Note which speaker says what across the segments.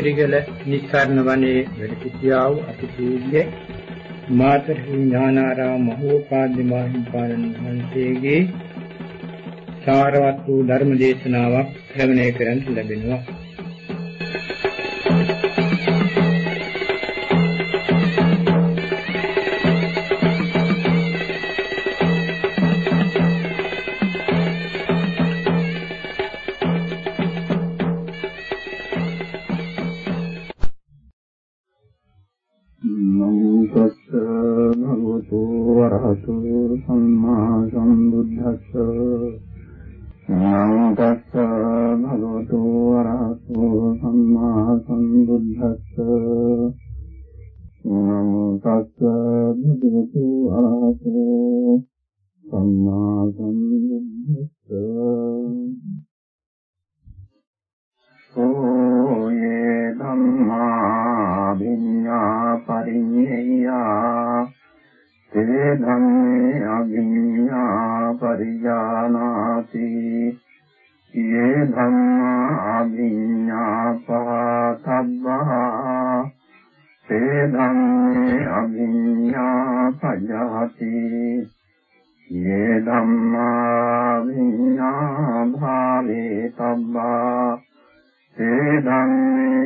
Speaker 1: ඉතිරිගල නිස්සාරණ වනයේ වැඩ සිටියා වූ අතිපූජ්‍ය මාතර ඥානාරාම මහෝපාද්‍ය මහින්පාණන් වහන්සේගේ සාරවත් වූ ධර්ම දේශනාවක් ශ්‍රවණය කරන්න ලැබෙනවා.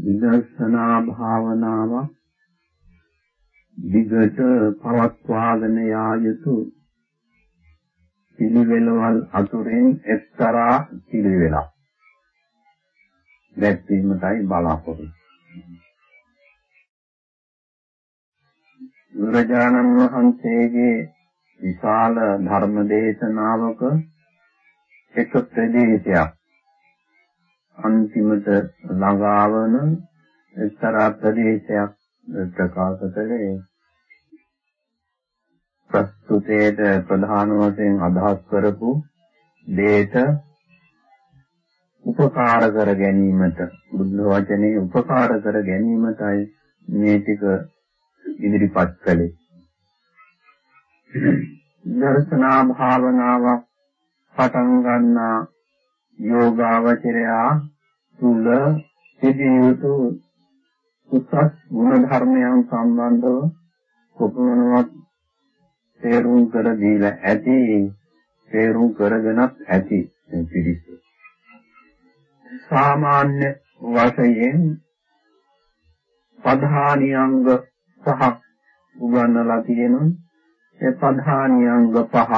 Speaker 2: විදර්ශනා භාවනාව දිගට පවත්වාගෙන යා යුතු පිළිවෙලවල් අතුරෙන් එක්තරා පිළිවෙලක්. දැක්වීමටයි බලාපොරොත්තු. බුදුරජාණන් වහන්සේගේ විශාල ධර්ම දේශනාවක එක ප්‍රදේශයක් අන්තිමට ළඟාවන එක්තරා ප්‍රදේශයක් ප්‍රකාශ කළේ. ප්‍රස්තුතේට ප්‍රධාන වශයෙන් අදහස් කරපු දේට උපකාර කර ගැනීමට බුද්ධ වචනේ උපකාර කර ගැනීමටයි මේ ටික ඉදිරිපත් කළේ. දර්ශනා භාවනාවක් පටන් ගන්නා යෝගාවචරයා තුල සිටිය යුතු උසස් ගුණ ධර්මයන් සම්බන්ධව කොපමණවත් තේරුම් කර දීලා ඇති තේරුම් කරගෙනත් ඇති පිළිස සාමාන්‍ය වශයෙන් ප්‍රධානියංග පහක් උගන්වලා තියෙනවා. ඒ ප්‍රධානියංග පහ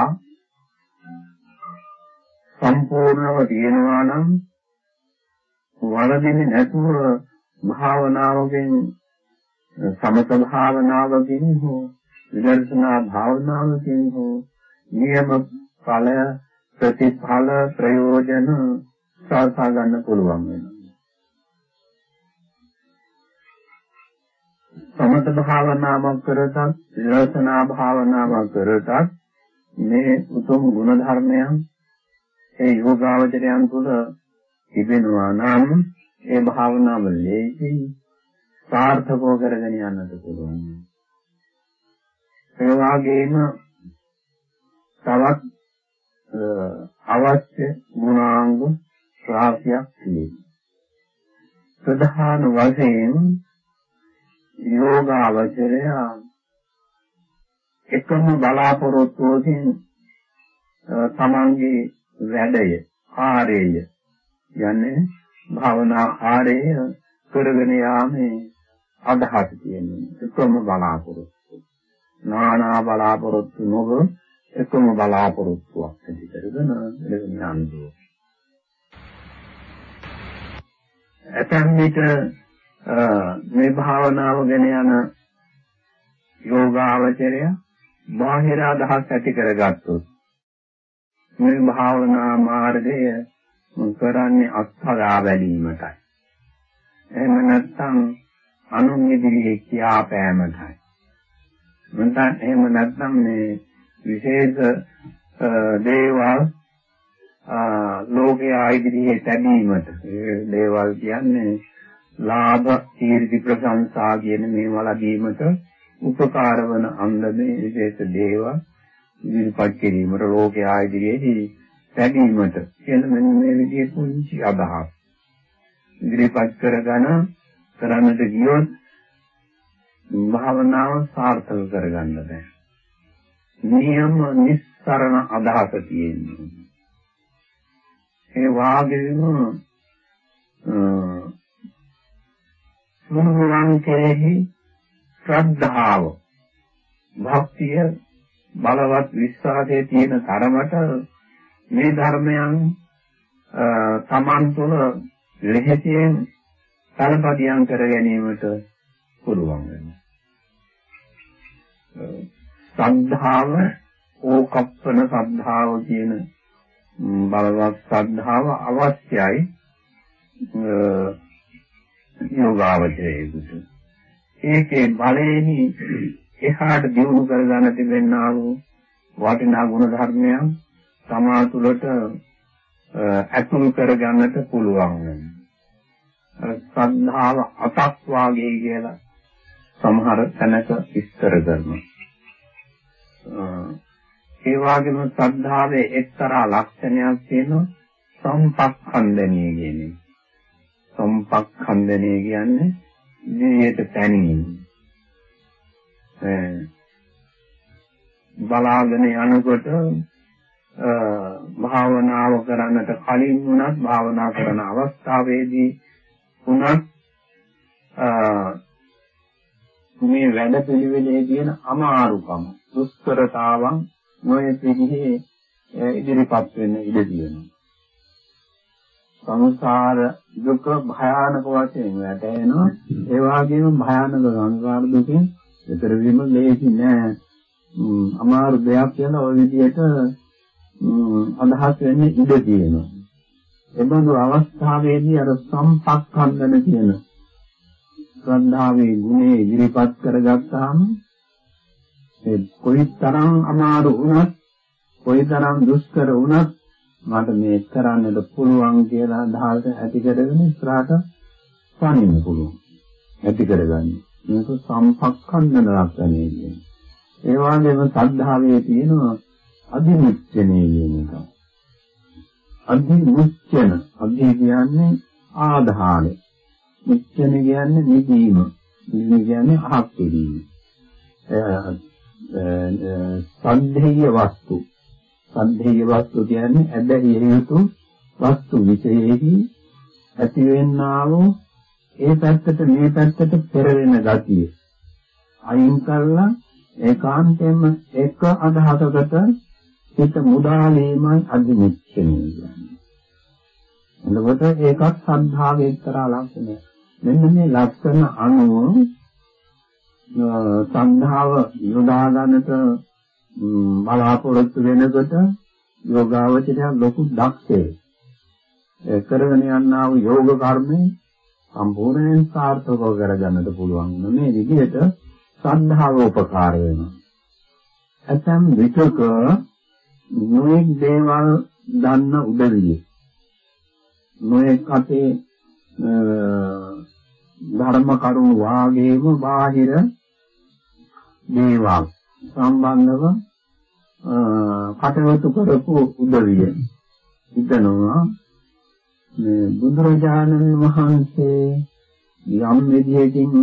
Speaker 2: සම්පූර්ණව තියෙනවා නම් වලදින්නේ නැතුව භාවනාවකින් සමත භාවනාවකින් හෝ විදර්ශනා භාවනාවකින් හෝ නියම ඵල ප්‍රතිඵල ප්‍රයෝජන සාසා ගන්න පුළුවන් වෙනවා. සමත භාවනාවක් කරතත් විදර්ශනා භාවනාවක් කරතත් මේ උතුම් ගුණ ධර්මයන් ඒ යෝගාවචරයන් තුළ තිබෙනවා නම් ඒ භාවනාව ලේසි සාර්ථකව කරගෙන යන්නට පුළුවන්. ඒ වගේම තවත් අවශ්‍ය ගුණාංග රාශියක් තියෙනවා. ප්‍රධාන වශයෙන් යෝගාවචරය එකම බලාපොරොත්තුවකින් තමන්ගේ වැඩය ආරේය. යන්නේ භාවනා ආරේය කරගෙන යාමේ අදහස තියෙනවා එකම බලාපොරොත්තු. නානා බලාපොරොත්තු නොව එකම බලාපොරොත්තුවක් ඇති කරගෙන යන්නේ ඇතැම් විට මේ භාවනාව ගැන යන යෝගාවචරය බාහිර අදහස් ඇති කරගත්තොත් මේ භාවනා මාර්ගය කරන්නේ අත්හදා බැලීමටයි. එහෙම නැත්නම් අනුන් ඉදිරියේ කියාපෑමටයි. මන්ට එහෙම නැත්නම් මේ විශේෂ දේවල් ලෝකයේ ඉදිරියේ තැබීමට ඒ දේවල් කියන්නේ ලාභ කීර්ති ප්‍රශංසා කියන මේවා ලැබීමට උපකාර වන අන්දමේ විශේෂ දේවල් ඉදිරිපත් කිරීමට ලෝකයේ ඉදිරියේදී තැබීමට කියන මෙන්න මේ විදිහේ පුංචි අදහස් ඉදිරිපත් කරගෙන කරන්නට ගියොත් භාවනාව සාර්ථක කරගන්න බෑ. නියම නිස්සරණ අදහස තියෙනවා. ඒ වාගේම මොනවාන් කෙරෙහි ශ්‍රද්ධාව භක්තිය බලවත් විශ්වාසයේ තියෙන තරමට මේ ධර්මයන් තමන් තුළ ලෙහෙසියෙන් කලපදියම් කර ගැනීමට පුළුවන් වෙනවා. සද්ධාව ඕකප්පන සද්ධාව කියන බලවත් සද්ධාව අවශ්‍යයි යෝගාවචරයේකට. ඒකේ බලයෙන් එහාට දියුණු කරගන්න තිබෙනා වූ වටිනා ගුණ ධර්මයන් තමා තුළට ඇතුළු කරගන්නට පුළුවන් වෙනවා. සද්ධාව අතක් වාගේ කියලා සමහර තැනක විස්තර කරනවා. ඒ වගේම ශ්‍රද්ධාවේ එක්තරා ලක්ෂණයක් තියෙනවා සම්පක්ඛන්දනීය කියන්නේ. සම්පක්ඛන්දනීය කියන්නේ ජීවිත තැනීම. බලාගෙන යනකොට භාවනාව කරන්නට කලින් වුණත් භාවනා කරන අවස්ථාවේදී වුණත් මේ වැඩ පිළිවෙලේ තියෙන අමාරුකම දුෂ්කරතාවන් නොයේ පිළිහි ඉදිරිපත් වෙන්න ඉඩ තියෙනවා. සංසාර දුක භයානක වශයෙන් වැටෙනවා. ඒ වගේම භයානක සංසාර දුකෙන් ඊතර වීම ලේසි නෑ. අමාරු දෙයක් කියන ওই විදිහට අදහස් වෙන්නේ ඉඩ තියෙනවා. එබඳු අවස්ථාවේදී අර සම්පක්ඛන්දන කියන ශ්‍රද්ධාවේ ගුණේ ඉදිරිපත් කරගත්තාම ඒ කොයිතරම් අමාරු වුණත් කොයිතරම් දුෂ්කර වුණත් මට මේ කරන්නට පුළුවන් කියලා අදහස ඇති කරගෙන ඉස්සරහට පණින්න පුළුවන්. ඇති කරගන්න. මේක සම්පක්ඛන්දන ලක්ෂණය කියන්නේ. ඒ වගේම සද්ධාවේ තියෙන අධිමුච්ඡනේ කියන එක. අධිමුච්ඡන අධි කියන්නේ ආධාරය. මුච්ඡන කියන්නේ නිදීම. නිදීම කියන්නේ අහක් පිළිම. සන්දේය වස්තු. සන්දේය වස්තු කියන්නේ ඇදහිය යුතු වස්තු විශේෂෙහි ඇතිවෙන්නා වූ ඒ පැත්තට මේ පැත්තට පෙරෙන ගතිය. අයින් කළා ඒකාන්තයෙන්ම එක අදහසකට හිත මුදාලීමයි අධිමුච්ඡනය කියන්නේ. එතකොට ඒකත් සද්ධාවේ එක්තරා ලක්ෂණයක්. මෙන්න මේ ලක්ෂණ අනුව සද්ධාව යොදා ගන්නට බලාපොරොත්තු වෙනකොට යෝගාවචරය ලොකු දක්ෂේ. ඒ කරගෙන යනා වූ යෝග කර්මේ සම්පූර්ණයෙන් සාර්ථකව කරගන්නට පුළුවන් මේ විදිහට සද්ධාව උපකාර වෙනවා. ඇතම් විචක නොඑක් දේවල් දන්න උදවිය. නොඑක් අතේ ධර්ම කරුණු වාගේම බාහිර දේවල් සම්බන්ධව කටයුතු කරපු උදවිය. හිතනවා මේ බුදුරජාණන් වහන්සේ යම් විදියකින්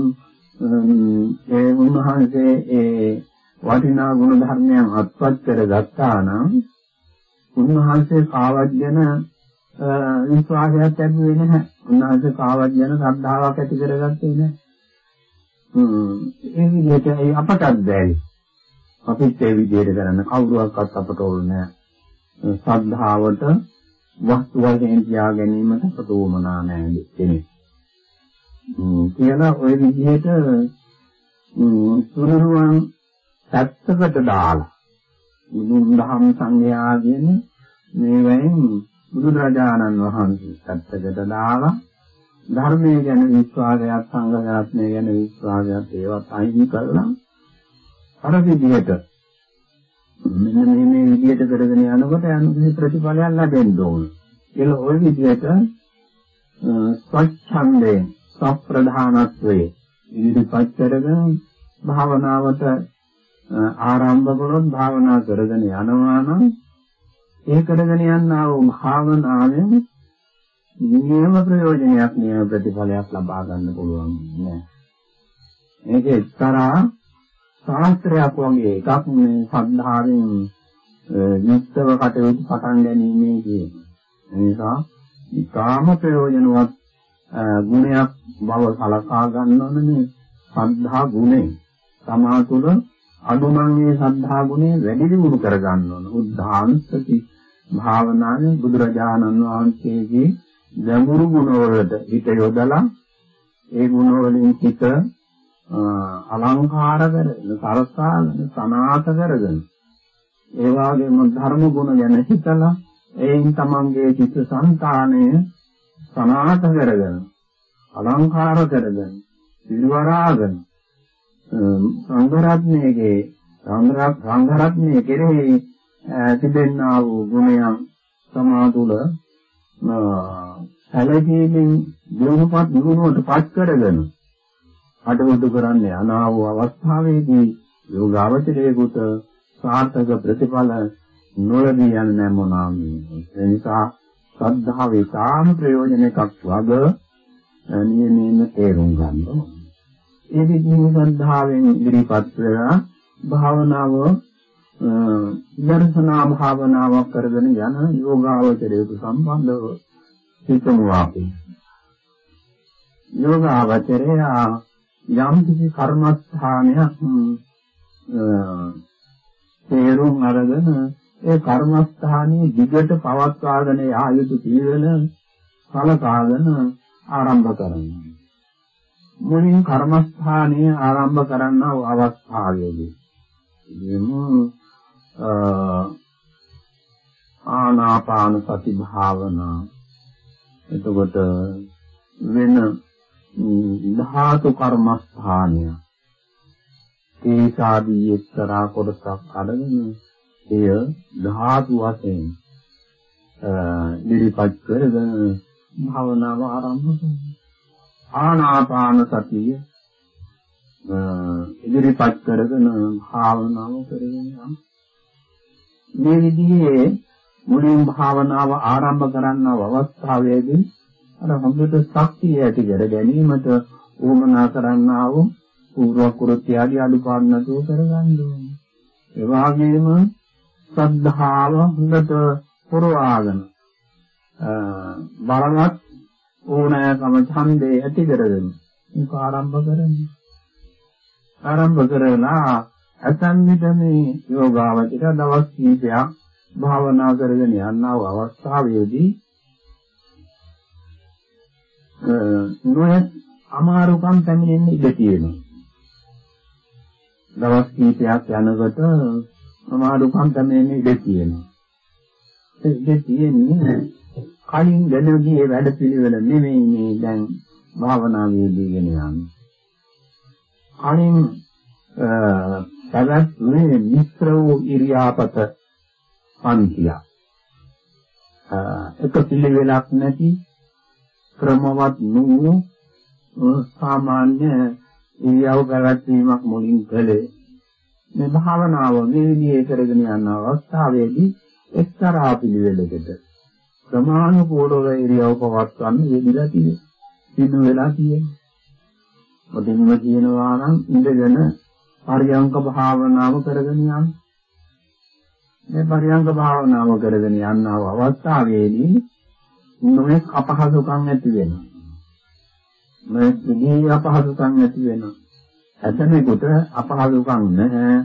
Speaker 2: ඒ උන්වහන්සේ ඒ වටිනා ගුණ ධර්මයන් අත්පත් කරගත්තා නම් උන්වහන්සේ කාවත් ගැන විශ්වාසයක් ලැබුවේ නැහැ. උන්වහන්සේ කාවත් ගැන ශ්‍රද්ධාවක් ඇති කරගත්තේ නැහැ. ඒ විදිහට ඒ අපටත් බැරි. අපිත් ඒ විදිහට කරන්න කවුරුවක්වත් අපට ඕන නැහැ. ශ්‍රද්ධාවට වස්තු වශයෙන් තියා ගැනීමට අපට උවමනා නැහැ කෙනෙක්. කියලා ওই විදිහට සුරුරුවන් පැත්තකට දාලා බුදුන් දහම් සංඝයා කියන මේවෙන් බුදුරජාණන් වහන්සේ පැත්තකට දාලා ධර්මයේ ගැන විශ්වාසයක් සංඝ රත්නය ගැන විශ්වාසයක් ඒවත් අයින් කරලා අර විදිහට මෙන්න මේ මේ විදිහට කරගෙන යනකොට යන ප්‍රතිඵලයක් ලැබෙන්න ඕන. ඒක ওই විදිහට ස්වච්ඡන්දයෙන් සප්‍රධානත්වයේ ඉදිරිපත් කරගෙන භාවනාවට ආරම්භ කළොත් භාවනා කරගෙන යනවා නම් ඒ කරගෙන යනා වූ භාවනාවෙන් නියම ප්‍රයෝජනයක් නියම ප්‍රතිඵලයක් ලබා ගන්න පුළුවන් නෑ. මේක එක්තරා ශාස්ත්‍රයක් වගේ එකක් මේ සද්ධාවෙන් යුක්තව කටයුතු පටන් ගැනීමේ කියන. ඒ නිසා ඉතාම ප්‍රයෝජනවත් ගුණයක් බව සලකා ගන්න ඕනේ සද්ධා ගුණය. තමා තුළ අනුමං මේ සද්ධා ගුණය වැඩි දියුණු කර ගන්න ඕන. උද්ධාන්සති භාවනාවේ බුදුරජාණන් වහන්සේගේ ගැඹුරු ගුණවලට හිත යොදලා ඒ ගුණවලින් හිත අලංකාර කරගෙන සරසාගෙන සනාත කරගෙන. ඒ වගේම ධර්ම ගුණ ගැන හිතලා එයින් තමන්ගේ චිත්ත සංතානය සනාත කරගෙන අලංකාර කරගෙන පිරිවරාගෙන සංඝරත්නයේ සංඝරත්නයේ කෙරෙහි තිබෙනා වූ ගුණයන් සමාතුල සැලකීමෙන් දිනුපත් දිනුවට පත් කරගෙන අටවුදු කරන්නේ අනාව අවස්ථාවේදී යෝගාවචරයේකට සාර්ථක ප්‍රතිඵල නොලදී යන්නේ මොනවාම ඒ නිසා ශ්‍රද්ධාවේ සාම ප්‍රයෝජනයක් වග නියමයෙන් තේරුම් ගන්න ඕනේ ඒ විදිහේ ශ්‍රද්ධාවෙන් ඉදිරිපත් වෙලා භාවනාව දර්ශනා භාවනාවක් කරගෙන යන යෝගාවචරයට සම්බන්ධව හිතමු අපි. යෝගාවචරය යම් කිසි කර්මස්ථානයක් තේරුම් අරගෙන ඒ කර්මස්ථානයේ දිගට පවත්වාගෙන යා යුතු පිළිවෙල සලකාගෙන ආරම්භ කරනවා. මුලින් කර්මස්ථානයේ ආරම්භ කරන්නා වූ අවස්ථාවේදී එමු ආනාපාන සති භාවනා එතකොට වෙන ධාතු කර්මස්ථානය ඒසාදී එක්තරා කොටසක් අරගෙන එය ධාතු වශයෙන් ඉදිරිපත් කරගෙන භාවනාව ආරම්භ කරනවා ආනාපාන සතිය ඉදිරිපත් කරගෙන භාවනාව කරගෙන යනවා. මේ විදිහේ මුලින් භාවනාව ආරම්භ කරන්නව අවස්ථාවේදී අර හොඳට ශක්තිය ඇති කර ගැනීමට උවමනා කරන්නා වූ පූර්ව කෘත්‍ය ආදී අඩුපාඩු නැතුව කරගන්න ඕනේ. ඒ වගේම ශ්‍රද්ධාව හොඳට පුරවාගෙන බලවත් ඕනෑකම ඡන්දේ ඇති කරගෙන මේක ආරම්භ කරන්නේ. ආරම්භ කරලා ඇතන් විට මේ යෝගාවචර දවස් කීපයක් භාවනා කරගෙන යනා වූ අවස්ථාවේදී නොයෙක් අමාරුකම් පැමිණෙන්න ඉඩ තියෙනවා. දවස් කීපයක් යනකොට අමාරුකම් පැමිණෙන්න ඉඩ තියෙනවා. ඒ ඉඩ තියෙන්නේ කලින් දැනුගේ වැඩ පිළිවෙල නෙමෙයි මේ දැන් භාවනාවේදී ගෙන යන්නේ. කලින් පැවැත්මේ මිත්‍ර වූ ඉරියාපත පන්තිය. එක පිළිවෙලක් නැති ක්‍රමවත් නූ සාමාන්‍ය ඉරියව් පැවැත්වීමක් මුලින් කළේ මේ භාවනාව මේ විදිහේ කරගෙන යන අවස්ථාවේදී එක්තරා පිළිවෙලකට ප්‍රමාණිකෝලව ඉරියව් පවත්වන්න යෙදিলা තියෙන්නේ. සිදු වෙලා තියෙන්නේ. මොදින්ම කියනවා නම් ඉඳගෙන පරියංක භාවනාව කරගෙන යන්න. මේ පරියංක භාවනාව කරගෙන යන්නව අවස්ථාවේදී නොයෙක් අපහසුකම් ඇති වෙනවා. මේ නිදී අපහසුකම් ඇති වෙනවා. ඇතමෙකුට අපහසුකම් නැහැ.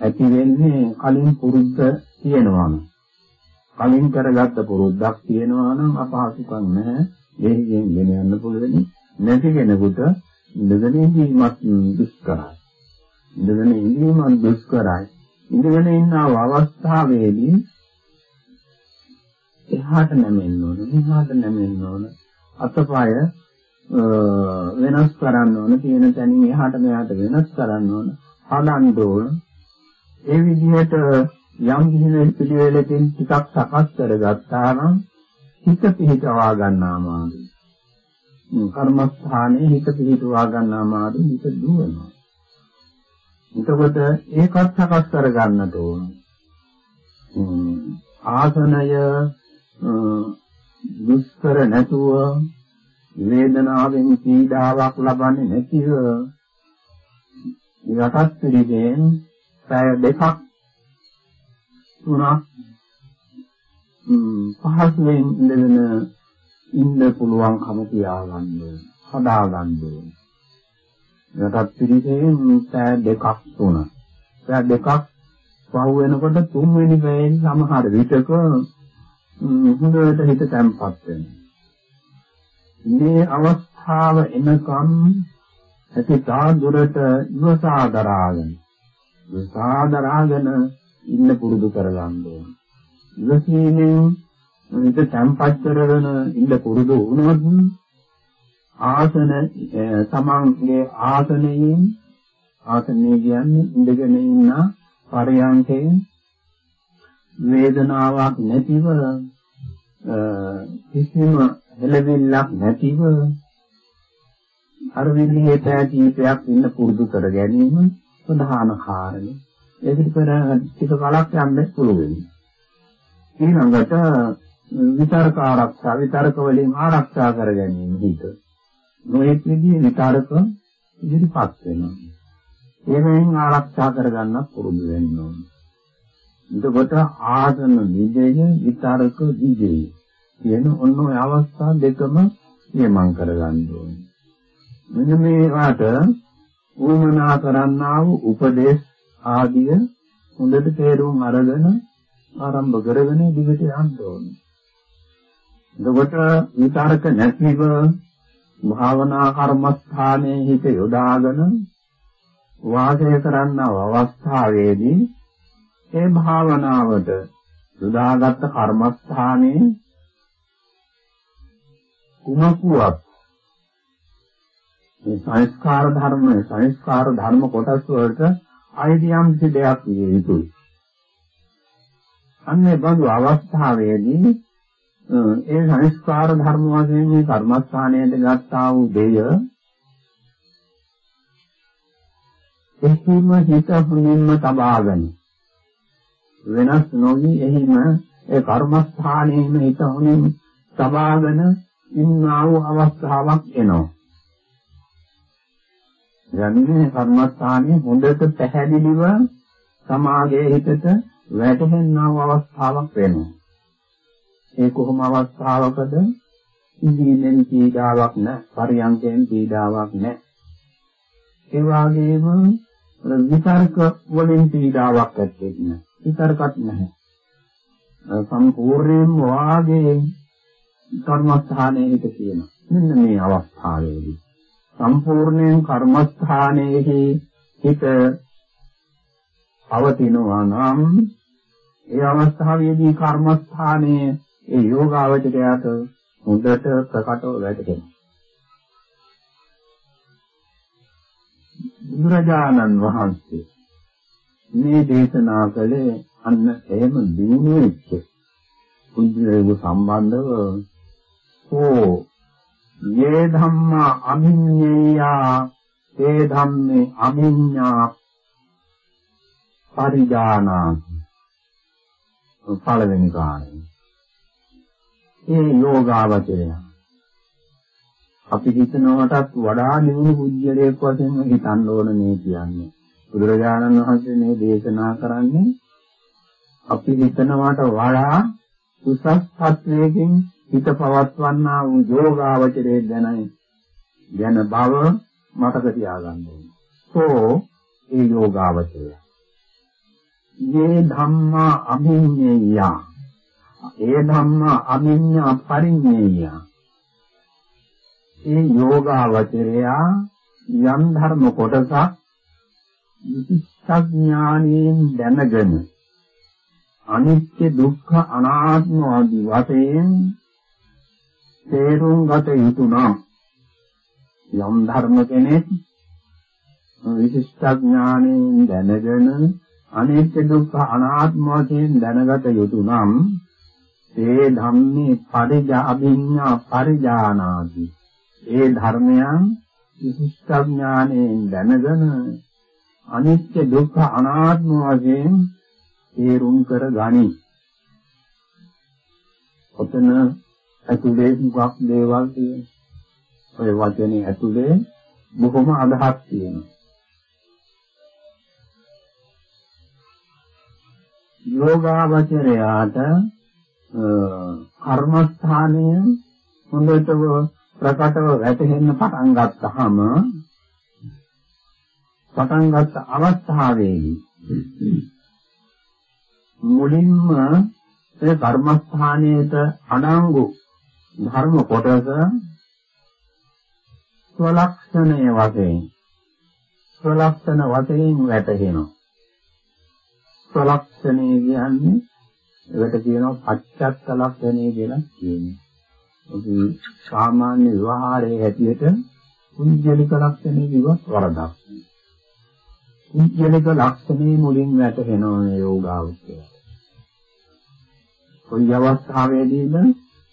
Speaker 2: ඇති වෙන්නේ කලින් පුරුද්ද තියෙනවාම. කලින් කරගත්ත පුරුද්දක් තියෙනවා නම් අපහසුකම් නැහැ. දෙහිගෙන් ගෙන යන්න පුළුවන්. නැති කෙනෙකුට ඉඳගෙන ඉඳීමත් දුෂ්කරයි. ඉඳගෙන ඉඳීමත් දුෂ්කරයි. ඉඳගෙන ඉන්න අවස්ථාවේදී එහාට නැමෙන්න ඕන, මෙහාට නැමෙන්න ඕන. අතපය වෙනස් කරන්න ඕන තියෙන තැනින් එහාට මෙහාට වෙනස් කරන්න ඕන. හදන්න ඕන. ඒ විදිහට යම් කිසි පිළිවෙලකින් ටිකක් සකස් කරගත්තා නම් හිත පිහිටවා ගන්නා මාර්ගය. කර්මස්ථානයේ හිත පිහිටවා ගන්නා මාර්ගය හිත දුවනවා. එතකොට ඒකත් සකස් කර ගන්නට ඕන ආසනය දුෂ්කර නැතුව වේදනාවෙන් පීඩාවක් ලබන්නේ නැතිව යටත් පිළිදෙන් පැය දෙකක් තුනක් පහසුවෙන් ඉඳගෙන ඉන්න පුළුවන්කම තියාගන්න හදාගන්න. යටත් පිළිදෙන් පැය දෙකක් තුනක් පැය දෙකක් පහු වෙනකොට තුන්වෙනි පැයෙන් සමහර විටක හොඳට හිත තැම්පත් වෙනවා මේ අවස්ථාව එනකම් ඇති තා දුරට ඉවසා දරාගෙන ඉවසා දරාගෙන ඉන්න පුරුදු කරගන්න ඕන. ඉවසීමෙන් හිත තැම්පත් කරගෙන ඉන්න පුරුදු වුණොත් ආසන තමන්ගේ ආසනයෙන් ආසනය කියන්නේ ඉඳගෙන ඉන්න පරයන්කේ වේදනාවක් නැතිව කිසිම එළවෙල්ලක් නැතිව අර විදිහේ පැහැදීපයක් ඉන්න පුරුදු කර ගැනීම ප්‍රධාන කාරණේ. ඒකට පෙර ටික කලක් යන්න පුළුවන්. ඊළඟට විතරක ආරක්ෂා විතරක වලින් ආරක්ෂා කර ගැනීම හිත. නොඑක් විදිහේ විතරක ඉදිරිපත් වෙනවා. ඒවෙන් ආරක්ෂා කරගන්න පුරුදු වෙන්න ඕනේ. එතකොට ආසන විදේය විතරක විදේය කියන ඔන්න ඔය අවස්ථා දෙකම නියමං කරගන්න ඕනේ. මෙන්න මේකට උවමනා කරන්නා වූ උපදේශ ආදිය හොඳට තේරුම් අරගෙන ආරම්භ කරගෙන දිගට යන්න ඕනේ. එතකොට විතරක නැතිව භාවනා කර්මස්ථානයේ හිත යොදාගෙන වාසය කරන්නව අවස්ථාවේදී ඒ භාවනාවට යොදාගත් කර්මස්ථානයේ කුමකුවක් මේ සංස්කාර ධර්ම සංස්කාර ධර්ම කොටස් වලට අයිතියම් දෙයක් විය යුතුයි. අන්නේ බඳු අවස්ථාවේදී ඒ සංස්කාර ධර්ම වශයෙන් මේ කර්මස්ථානයට ගත්තා වූ දෙය එහිම හිත හුනින්ම තබාගෙන වෙනස් නොවි එහිම ඒ කර්මස්ථානයේම හිත හුනින් තබාගෙන ඉන්නා වූ අවස්ථාවක් එනවා. යන්නේ කර්මස්ථානයේ හොඳට පැහැදිලිව සමාගයේ හිතට වැටහෙනා වූ අවස්ථාවක් වෙනවා. ඒ කොහොම අවස්ථාවකද ඉන්දීනෙන් පීඩාවක් නැහැ, පරියන්කෙන් පීඩාවක් නැහැ. ඒ වගේම විතර්ක වලින් පීඩාවක් ඇත්තේ නැහැ. විතර්කත් නැහැ. සම්පූර්ණයෙන්ම වාගේ කර්මස්ථානයේ හිත තියෙනවා. මෙන්න මේ අවස්ථාවේදී සම්පූර්ණයෙන් කර්මස්ථානයේ හිත පවතිනවා නම් ඒ අවස්ථාවේදී කර්මස්ථානයේ ඒ යෝගාවචරයට හොඳට ප්‍රකටව වැටහෙනවා. බුදුරජාණන් වහන්සේ මේ දේශනා කළේ අන්න එහෙම දිනු වෙච්ච කුජලයේ සම්බන්ධව හෝ යේ ධම්මා අමිඤ්ඤයා ඒ ධම්මේ අමිඤ්ඤා පරිජානාති. පළවෙනි කාරණය ඒ යෝගාවචරය. අපි හිතනවටත් වඩා නිවුණු පුජ්‍යලයක් වශයෙන් හිතන්න ඕන නේ කියන්නේ. බුදුරජාණන් වහන්සේ මේ දේශනා කරන්නේ අපි හිතනවට වඩා උසස් ත්‍ත්වයකින් හිත පවත්වන්නා වූ යෝගාවචරයේ දැනයි යන බව මතක තියාගන්න ඕනේ. සෝ ඒ යෝගාවචරය. මේ ධම්මා අභිඤ්ඤය. ඒ ධම්මා අභිඤ්ඤා පරිඤ්ඤය. ඒ යෝගාවචරය යම් ධර්ම කොටසක් විචක්ඥානයෙන් දැනගෙන අනිත්‍ය දුක්ඛ අනාත්ම ආදී වශයෙන් තේරුම් ගත යුතු නම් යම් ධර්ම කෙනෙක් විශිෂ්ට ඥාණයෙන් දැනගෙන අනිත්‍ය දුක්ඛ අනාත්ම වශයෙන් දැනගත යුතු නම් ඒ ධම්මේ පරිජාභිඤ්ඤා පරිජානාති. ඒ ධර්මයන් විශිෂ්ට ඥාණයෙන් දැනගෙන අනිත්‍ය දුක්ඛ අනාත්ම වශයෙන් තේරුම් කර ගනි. ඔතන ඇතුලේ මුගක් දේවල් තියෙනවා. ඔය වචනේ ඇතුලේ බොහොම අදහස් තියෙනවා. යෝගාවචරයාට කර්මස්ථානය හොඳට ප්‍රකටව වැටහෙන්න පටන් ගත්තාම පටන් ගත්ත අවස්ථාවේදී මුලින්ම ඒ කර්මස්ථානයේට අඩංගු ධර්ම කොටස ස්වලක්ෂණයේ වශයෙන් ස්වලක්ෂණ වශයෙන් වැටහෙනවා ස්වලක්ෂණය කියන්නේ ඒකට කියනවා පච්චත්ත ලක්ෂණය කියලා කියන්නේ. අපි සාමාන්‍ය විවහාරයේ හැටියට කුංජලික ලක්ෂණය කිව්වත් වරදක්. කුංජලික ලක්ෂණේ මුලින් වැටෙනවා මේ යෝගාවචරය. කොයි අවස්ථාවේදීද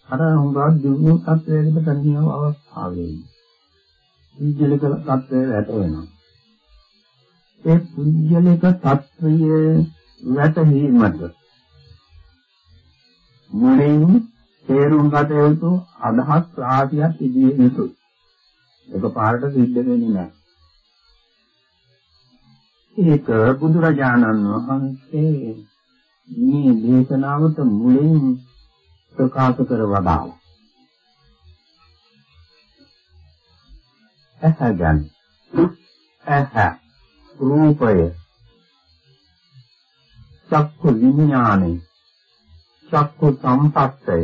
Speaker 2: අර හුඟක් දිනු තත්වයකට කන්නියව අවස්ථාවේදී. කුංජලික තත්වය වැටෙනවා. ඒ කුංජලික තත්වයේ වැටහීමට මුලින් තේරුම් ගත යුතු අදහස් රාශියක් ඉදිරිය යුතුයි. ඒක පාරට සිද්ධ වෙන්නේ නැහැ. ඒක බුදුරජාණන් වහන්සේ මේ දේශනාවට මුලින් ප්‍රකාශ කර වදාළා. ඇහැ ඇහැ රූපය. චක්කු විඥානේ චක්කු සම්පස්සය.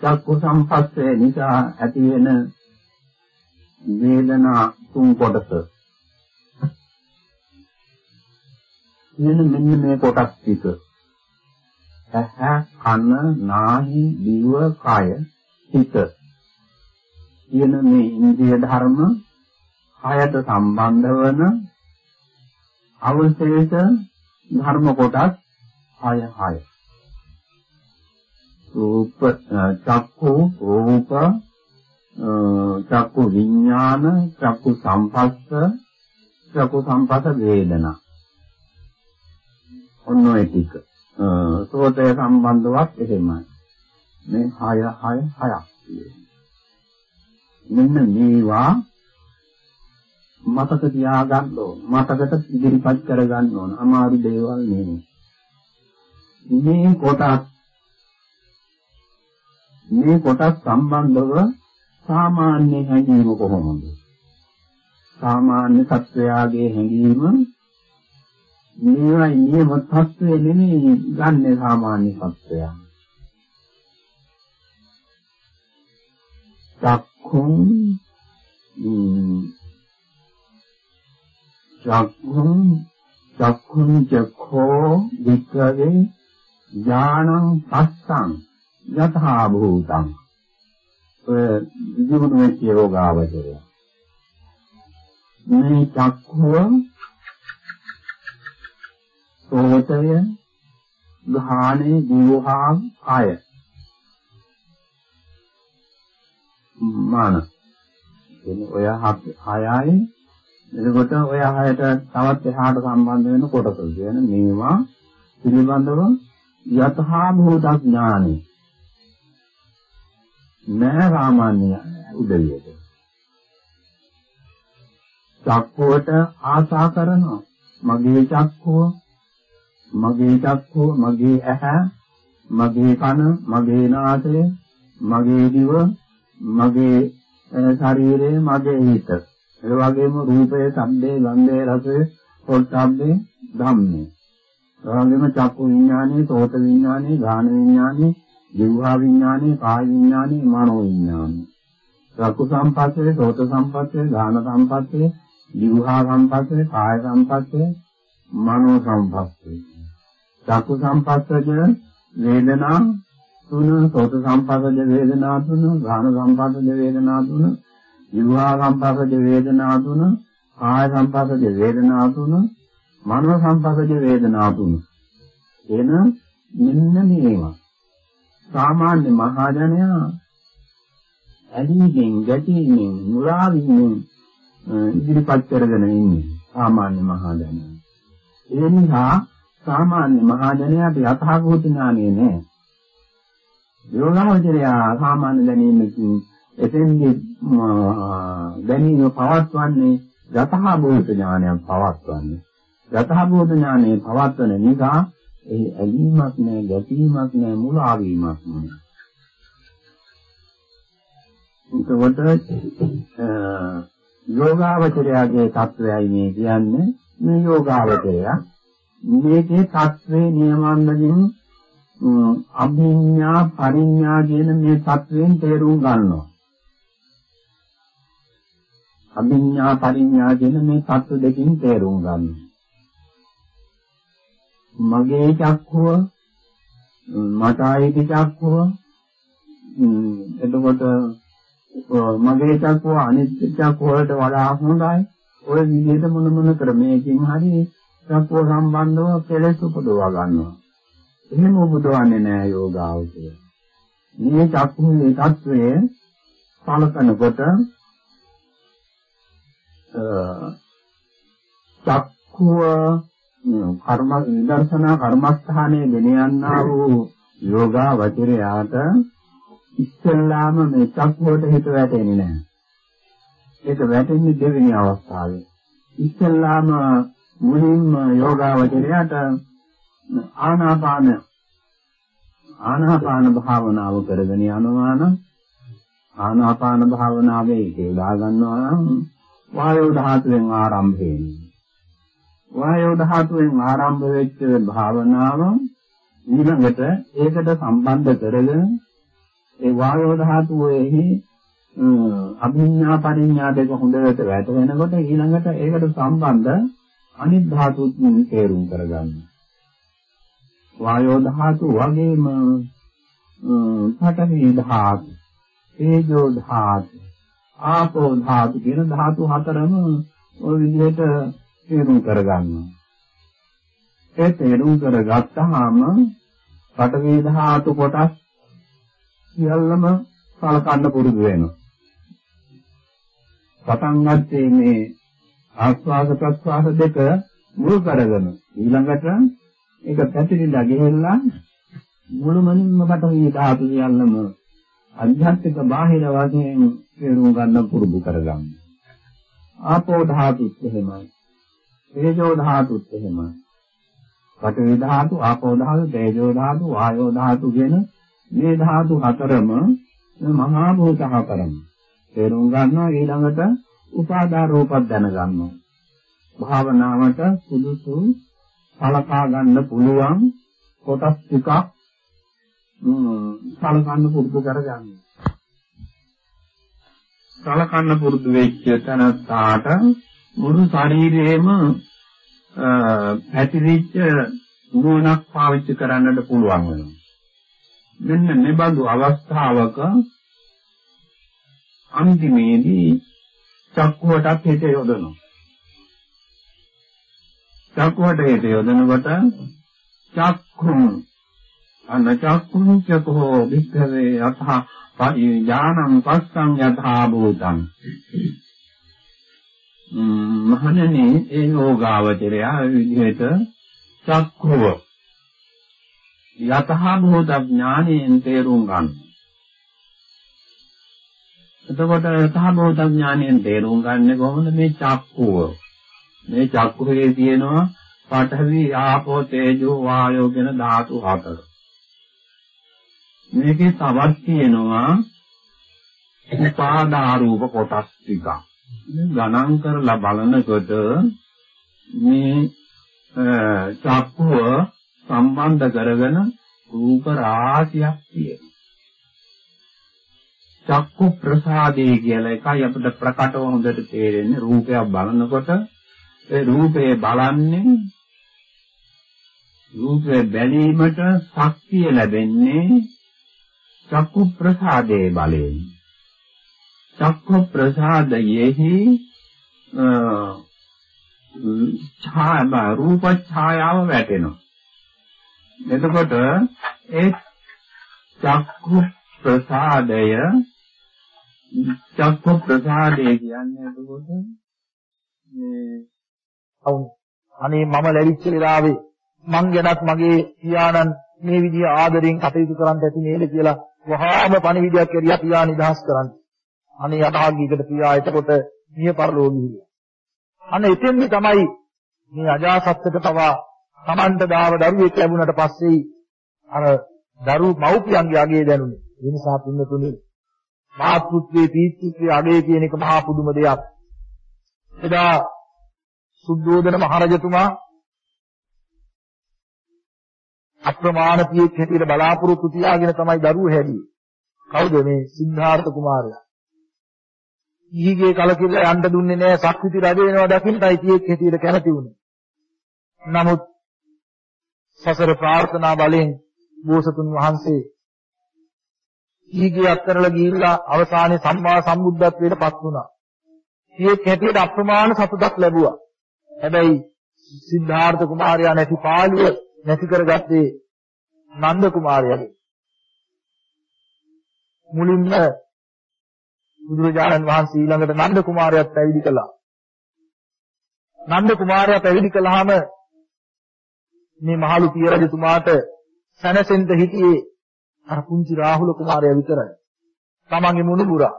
Speaker 2: චක්කු සම්පස්සය නිසා ඇති වෙන වේදනා තුන් කොටස. මෙන්න මෙන්න මේ කොටස් ටික. ඇහැ කන නාහි දිව කය හිත කියන මේ ඉන්ද්‍රිය ධර්ම හයට සම්බන්ධ වන අවශේෂ ධර්ම කොටස් 6 6 රූප චක්කු රූප චක්කු විඥාන චක්කු සම්පස්ස චක්කු සම්පස්ස වේදනා. ඔන්න ඔය ටික සෝතය සම්බන්ධවත් එහෙමයි මේ 6 6 6ක් මෙන්න මේවා මතක තියාගන්න ඕන. මතකට ඉදිරිපත් කරගන්න ඕන. අමාරු දේවල් නෙමෙයි. මේ කොටස් මේ කොටස් සම්බන්ධව සාමාන්‍ය හැඟීම කොහොමද? සාමාන්‍ය සත්වයාගේ හැඟීම මේවයි නියම තත්ත්වය නෙමෙයි ගන්න සාමාන්‍ය සත්වයා. චක්ඛුන් චක්ඛුං චක්ඛුං චක්ඛෝ වික්ඛවේ ඥානං පස්සං යථා භූතං ඔය විදුණුවේ කියෝගාවචරය මේ චක්ඛුව සෝතය ගාහනේ දිවහා ආය මාන එන්නේ ඔය හයයි. එතකොට ඔය ආයත තවත් එහාට සම්බන්ධ වෙන කොටස කියන මේවා පිළිබඳව යතහා භූත ඥානෙ. නෑ සාමාන්‍ය උදවියට. චක්කුවට ආසා කරනවා. මගේ චක්කුව මගේ චක්කුව මගේ ඇහැ මගේ කන මගේ නාසය මගේ දිව මගේ ශරීරය මගේ හිත ඒ වගේම රූපයේ, ශබ්දයේ, ගන්ධයේ, රසයේ, පොට්ටබ්බේ, ධම්මේ. ඒ වගේම චක්කු විඥානේ, සෝත විඥානේ, ගාන විඥානේ, જીවහා විඥානේ, කාය විඥානේ, මනෝ විඥානේ. චක්කු සම්පස්සේ, සෝත සම්පස්සේ, ගාන සම්පස්සේ, જીවහා සම්පස්සේ, කාය සම්පස්සේ, මනෝ සම්පස්සේ. චක්කු සම්පස්සජ වේදනා තුන, සෝත සම්පස්සජ වේදනා තුන, ගාන සම්පස්සජ වේදනා තුන විවාහ සම්පස්සජ වේදනා තුන, කාය සම්පස්සජ වේදනා තුන, මනෝ සම්පස්සජ වේදනා තුන. එන මෙන්න මේවා. සාමාන්‍ය මහජනයා ඇලීමෙන්, ගැටීමෙන්, මුලාවීමෙන් ඉදිරිපත් කරගෙන ඉන්නේ සාමාන්‍ය මහජනයා. ඒ නිසා සාමාන්‍ය මහජනයාට යථාභූත ඥානය නැහැ. යෝගාවචරය සාමාන්‍ය දැනීමකින් එතෙන්දී දැනීම පවත්වන්නේ යථාභූත ඥානයක් පවත්වන්නේ. යථාභූත ඥානය පවත්වන නිසා ඒ ඇලීමක් නැහැ, ගැටීමක් නැහැ, මුලාවීමක් නැහැ. එතකොට යෝගාවචරයාගේ தත්වයයි මේ කියන්නේ මේ යෝගාවචරයා විවේකයේ තත්වේ නියමන්නකින් අභිඥා පරිඥා කියන මේ තත්වයෙන් තේරුම් ගන්නවා. අභිඥා පරිඥා කියන මේ තත්ව දෙකෙන් තේරුම් ගන්න. මගේ චක්කුව මට ආයේ චක්කුව එතකොට මගේ චක්කුව අනිත් චක්කුව වලට වඩා හොඳයි. ඔය විදිහට මොන මොන ක්‍රමයකින් හරි චක්කුව සම්බන්ධව කෙලෙස් උපදවා ගන්නවා. එහෙම උපදවන්නේ නෑ යෝගාවචරය. මේ චක්කුවේ தત્ත්වය සලකනකොට චක්කුව කර්ම විදර්ශනා කර්මස්ථානයේ ගෙන යන්නා වූ යෝගාවචරයාට ඉස්සෙල්ලාම මේ චක්කුවට හිත වැටෙන්නේ නැහැ. ඒක වැටෙන්නේ දෙවෙනි අවස්ථාවේ. ඉස්සෙල්ලාම මුලින්ම යෝගාවචරයට ආනාපාන ආනාපාන භාවනාව කරගෙන යනවා නම් ආනාපාන භාවනාවේ ඉඳලා ගන්නවා නම් වායෝ ධාතුවෙන් ආරම්භ වෙන්නේ. වායෝ ධාතුවෙන් ආරම්භ වෙච්ච භාවනාව ඊළඟට ඒකට සම්බන්ධ කරගෙන ඒ වායෝ ධාතුවේහි අභිඥා පරිඥා දෙක හොඳට වැටෙනකොට ඊළඟට ඒකට සම්බන්ධ අනිත් ධාතුත් තේරුම් කරගන්න. වායෝ ධාතු වගේම පඨවි ධාතු, තේජෝ ධාතු, ආපෝ ධාතු කියන ධාතු හතරම ওই විදිහට තේරුම් කරගන්නවා. ඒ තේරුම් කරගත්තාම පඨවි ධාතු කොටස් සියල්ලම සලකන්න පුරුදු වෙනවා. පටන් ගත්තේ මේ ආස්වාද ප්‍රස්වාස දෙක මුල් කරගෙන ඊළඟට ඒක පැතිරිලා ගිහිල්ලා මුළුමනින්ම පටවි ධාතු සියල්ලම අධ්‍යාත්මික බාහිර වශයෙන් තේරුම් ගන්න පුරුදු කරගන්න. ආපෝ ධාතුත් එහෙමයි. තේජෝ ධාතුත් එහෙමයි. පඨවි ධාතු, ආපෝ ධාතු, තේජෝ ධාතු, වායෝ ධාතු කියන මේ ධාතු හතරම මහා භූත හතරම. තේරුම් ගන්නවා ඊළඟට උපාදා රූපත් දැනගන්නවා. භාවනාවට සුදුසු සලකා ගන්න පුළුවන් කොටස් ටිකක් සලකන්න පුරුදු කරගන්න. සලකන්න පුරුදු වෙච්ච තැනට මුළු ශරීරයේම පැතිරිච්ච නුවණක් පාවිච්චි කරන්නට පුළුවන් වෙනවා. මෙන්න මෙබඳු අවස්ථාවක අන්තිමේදී චක්කුවටත් හිත යොදනවා. චක්කුවට හිත යොදනකොට චක්කුම් අන චක්කුම් චකෝ වික්ඛවේ යතහ ඥානං පස්සං යථා භූතං මහණෙනි ඒ යෝගාවචරය විදිහට චක්කුව යතහ භූත ඥානයෙන් තේරුම් ගන්න. එතකොට යතහ භූත ඥානයෙන් තේරුම් ගන්න කොහොමද මේ චක්කුව? මේ චක්කුවේ තියෙනවා පඨවි ආපෝ තේජෝ වායෝ කියන ධාතු හතර. මේකේ තවත් තියෙනවා උපාදා රූප කොටස් ටිකක්. ගණන් කරලා බලනකොට මේ චක්කුව සම්බන්ධ කරගෙන රූප රාශියක් තියෙනවා. චක්කු ප්‍රසාදේ කියලා එකයි අපිට ප්‍රකටව හොඳට තේරෙන්නේ රූපයක් බලනකොට ඒ රූපේ බලන්නේ රූපේ බැලීමට ශක්තිය ලැබෙන්නේ චක්කු ප්‍රසාදේ බලයෙන්. චක්ඛ ප්‍රසාදයේහි ඡායා රූප ඡායාව වැටෙනවා. එතකොට ඒ චක්ඛු ප්‍රසාදය චක්ඛු ප්‍රසාදය කියන්නේ එතකොට
Speaker 3: මේ අනේ මම ලැබිච්ච වෙලාවේ මං ගැනත් මගේ පියාණන් මේ විදිහ ආදරෙන් කටයුතු කරන්න ඇති නේද කියලා වහාම පණිවිඩයක් කරියා පියා නිදහස් කරන්න. අනේ යථාගීකට පියා එතකොට මිය පරලෝකී. අනේ එතෙන්දි තමයි මේ අජාසත්තට පවා Tamanta දාව දරුවෙක් ලැබුණට පස්සේ අර දරු මව්පියන්ගේ අගේ දැනුනේ. ඒ නිසා පුන්නතුනි මාතෘත්වයේ පීත්‍ත්වයේ අගේ කියන එක මහා පුදුම දෙයක්. එදා සුද්ධෝදන මහරජතුමා අප්‍රමාණ පියෙක් හැටියට බලාපොරොත්තු තියාගෙන තමයි දරුවෝ හැදුවේ. කවුද මේ සිද්ධාර්ථ කුමාරයා? ඊගේ කලකිරලා යන්න දුන්නේ නැහැ සක්විති රජ වෙනවා දකින්නයි පියෙක් හැටියට කැමති වුණේ. නමුත් සසර ප්‍රාර්ථනා බලෙන් බෝසතුන් වහන්සේ ඊගේ අත්තරලා ගිහිල්ලා අවසානයේ සම්මා සම්බුද්ධත්වයට පත් වුණා. පියෙක් හැටියට අප්‍රමාණ සතුටක් ලැබුවා. හැබැයි සිද්ධාර්ථ කුමාරයා නැති පාළුව නැති කරගත්තේ නන්ද කුමාරයාගේ. මුලින්ම බුදුරජාණන් වහන්සේ ඊළඟට නන්ද කුමාරයාත් පැවිදි කළා. නන්ද කුමාරයා පැවිදි කළාම මේ මහලු පිය රජතුමාට සැනසෙන්න හිටියේ අර පුංචි රාහුල කුමාරයා විතරයි. තමන්ගේ මුණුබුරා.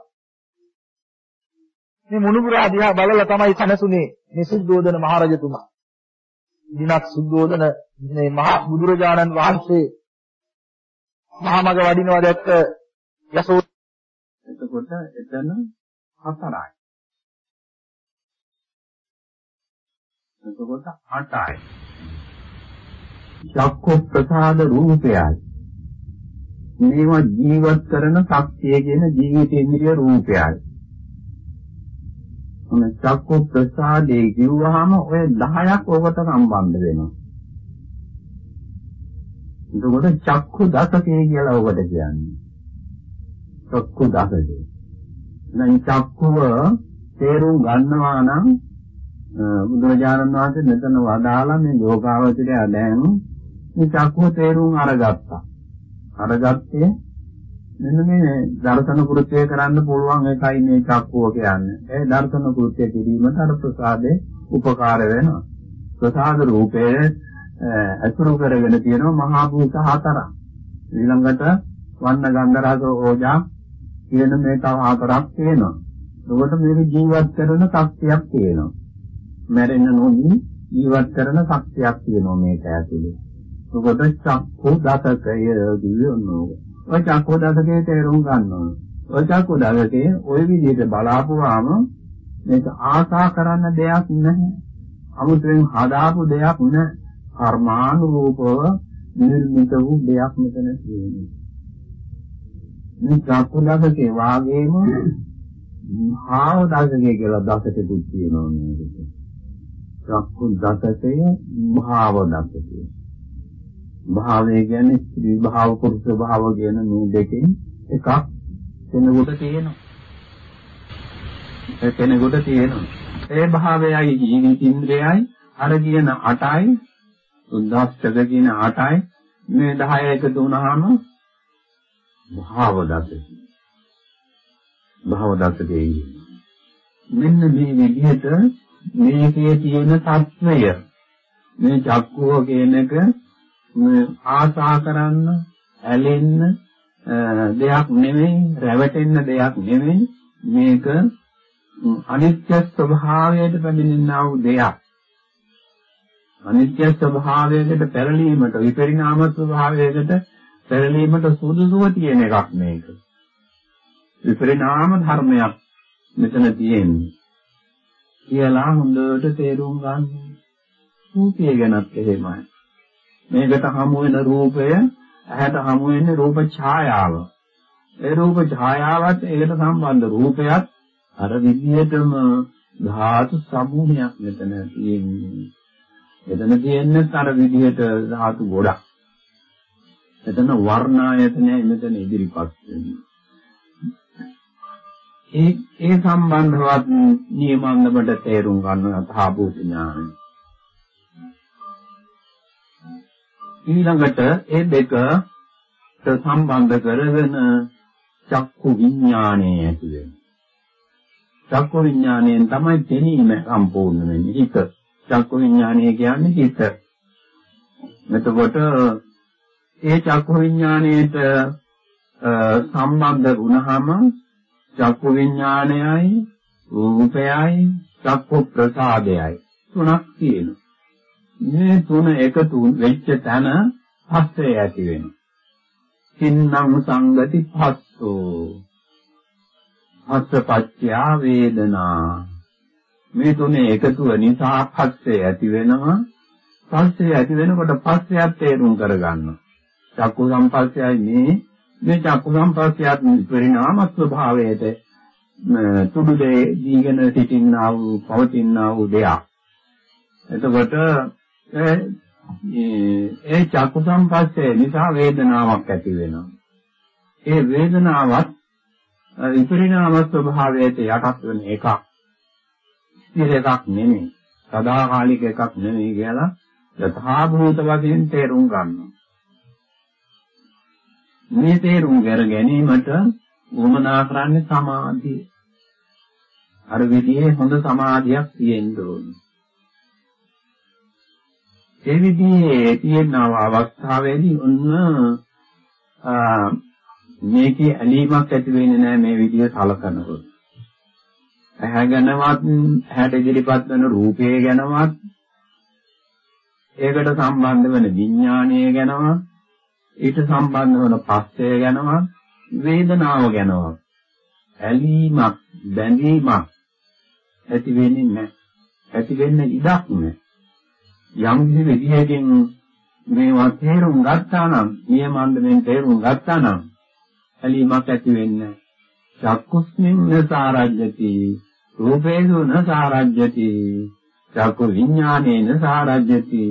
Speaker 3: මේ මුණුබුරා දිහා බලලා තමයි සැනසුනේ මේ සුද්ධෝදන මහරජතුමා. දිනක් සුද්ධෝදන මේ මහා බුදුරජාණන් වහන්සේ මහා මග වඩිනවා දැක්ක යසෝ
Speaker 2: එතකොට එතන හතරයි. එතකොට අටයි. චක්ඛු ප්‍රසාද රූපයයි. මේවා ජීවත් කරන ශක්තිය කියන ජීවිතේන්ද්‍රිය රූපයයි. මොන චක්කු ප්‍රසාදේ කිව්වහම ඔය 10ක් ඔකට සම්බන්ධ වෙනවා. එතකොට චක්කු දසකේ කියලා ඔකට කියන්නේ. චක්කු දසකේ. දැන් චක්කුව තේරුම් ගන්නවා නම් බුදුරජාණන් වහන්සේ මෙතන වදාලා මේ යෝගාවචරය දැන් මේ චක්කුව තේරුම් අරගත්තා. අරගත්තේ මෙන්න මේ දර්ශන කෘත්‍යය කරන්න පුළුවන් එකයි මේ චක්කුව කියන්නේ. ඒ දර්ශන කෘත්‍ය කිරීමට අර ප්‍රසාදේ උපකාර වෙනවා. ප්‍රසාද රූපයේ අසුරු කරගෙන තියෙනවා මහා භූත හතරක්. ඊළඟට වන්න ගන්ධ රස ඕජා කියන මේ තව හතරක් තියෙනවා. ඒකට මේක ජීවත් කරන ශක්තියක් තියෙනවා. මැරෙන්න නොදී ජීවත් කරන ශක්තියක් තියෙනවා මේක ඇතුලේ. ඒකට චක්කු දසකය කියනවා. ඔය චක්කෝදසකේ තේරුම් ගන්න ඕන. ඔය චක්කෝදසකේ ওই විදිහට බලාපුවාම මේක ආසා කරන්න දෙයක් නැහැ. අමුතුවෙන් හදාපු දෙයක් නැහැ. කර්මානුරූපව නිර්මිත වූ දෙයක් මෙතන තියෙනවා. මේ චක්කෝදසකේ වාගේම භාව දසකේ කියලා දසකෙකුත් තියෙනවා මේකට. චක්කු දසකය භාව දසකය. භාවය කියන්නේ ස්ත්‍රී භාව පුරුෂ භාව කියන මේ දෙකෙන් එකක් කෙනෙකුට තියෙනවා. ඒ කෙනෙකුට තියෙනවා. ඒ භාවයයි ජීවිතින්ද්‍රයයි අර කියන 8යි උද්දාස්තක කියන 8යි මේ 10 එකතු වුණාම භාව දසකයි. භාව දසකේ මෙන්න මේ විදිහට මේකේ තියෙන తත්වය මේ චක්කුව කියන එක ආසා කරන්න ඇලෙන්න දෙයක් නෙමෙයි රැවටෙන්න දෙයක් නෙමෙයි මේක අනිත්‍ය ස්වභාවයට පැමිණෙනා වූ දෙයක් අනිත්‍ය ස්වභාවයකට පෙරලීමට විපරිණාම ස්වභාවයකට පෙරලීමට සුදුසුව තියෙන එකක් මේක විපරිණාම ධර්මයක් මෙතන තියෙන්නේ කියලා හොඳට තේරුම් ගන්න. රූපය ගැනත් එහෙමයි. මේකට හමු වෙන රූපය ඇහැට හමු වෙන්නේ රූප ඡායාව. ඒ රූප ඡායාවත් ඒකට සම්බන්ධ රූපයත් අර විදිහටම ධාතු සමූහයක් මෙතන තියෙන්නේ. එතන තියෙන්නේ අර විදිහට ධාතු ගොඩක්. එතන වර්ණායතනය මෙතන ඉදිරිපත් වෙන්නේ. ඒ ඒ සම්බන්ධවත් නියමන්නකට තේරුම් ගන්න අථාභූත ඥානය. ඊළඟට ඒ දෙක සම්බන්ධ කරගෙන චක්කු විඥානය ඇති වෙනවා. චක්කු විඥාණයෙන් තමයි දැනීම සම්පූර්ණ වෙන්නේ. හිත. චක්කු විඥානය කියන්නේ හිත. එතකොට ඒ චක්කු විඥාණයට සම්බන්ධ වුණාම චක්කු විඥානයයි රූපයයි චක්කු ප්‍රසාදයයි තුනක් තියෙනවා. මේ තුන එකතු වෙච්ච තැන පස්සේ ඇති වෙනවා. සින්නම් සංගති පස්සෝ. පස්සපච්චයා වේදනා. මේ තුනේ එකතුව නිසා පස්සේ ඇති වෙනවා. පස්සේ ඇති වෙනකොට පස්සෙත් තේරුම් කරගන්නවා. චක්කු සම්පස්සයයි මේ. මේ චක්කු සම්පස්සයත් පරිණාම ස්වභාවයට තුඩු දෙ දීගෙන සිටින්නා වූ පවතිනා වූ දෙයක්. එතකොට ඒ චක්කු සම්පස්සේ නිසා වේදනාවක් ඇති වෙනවා. ඒ වේදනාවත් විපරිණාම ස්වභාවයට යටත් වෙන එකක්. ස්ථිර එකක් නෙමෙයි. සදාකාලික එකක් නෙමෙයි කියලා යථා භූත වශයෙන් තේරුම් ගන්නවා. මේ තේරුම් කර ගැනීමට උවමනා කරන්නේ සමාධිය. අර විදිහේ හොඳ සමාධියක් තියෙන්න ඕනේ. ඒ විදිහේ තියෙන අවස්ථාවේදී ඔන්න මේකේ ඇලීමක් ඇති වෙන්නේ නැහැ මේ විදිහ සලකනකොට. ඇහැ ගැනවත් ඇහැට ඉදිරිපත් වෙන රූපය ගැනවත් ඒකට සම්බන්ධ වෙන විඥානය ගැනවත් ඊට සම්බන්ධ වෙන පස්සය ගැනවත් වේදනාව ගැනවත් ඇලීමක් බැඳීමක් ඇති වෙන්නේ නැහැ. ඇති වෙන්න ඉඩක් නැහැ. යම් කිසි විදිහකින් මේවා තේරුම් ගත්තා නම් නියමන්දයෙන් තේරුම් ගත්තා නම් ඇලීමක් ඇති වෙන්නේ චක්කුස්මින් නසාරජ්‍යති රූපේසු නසාරජ්‍යති චක්කු විඥානේන සාරජ්‍යති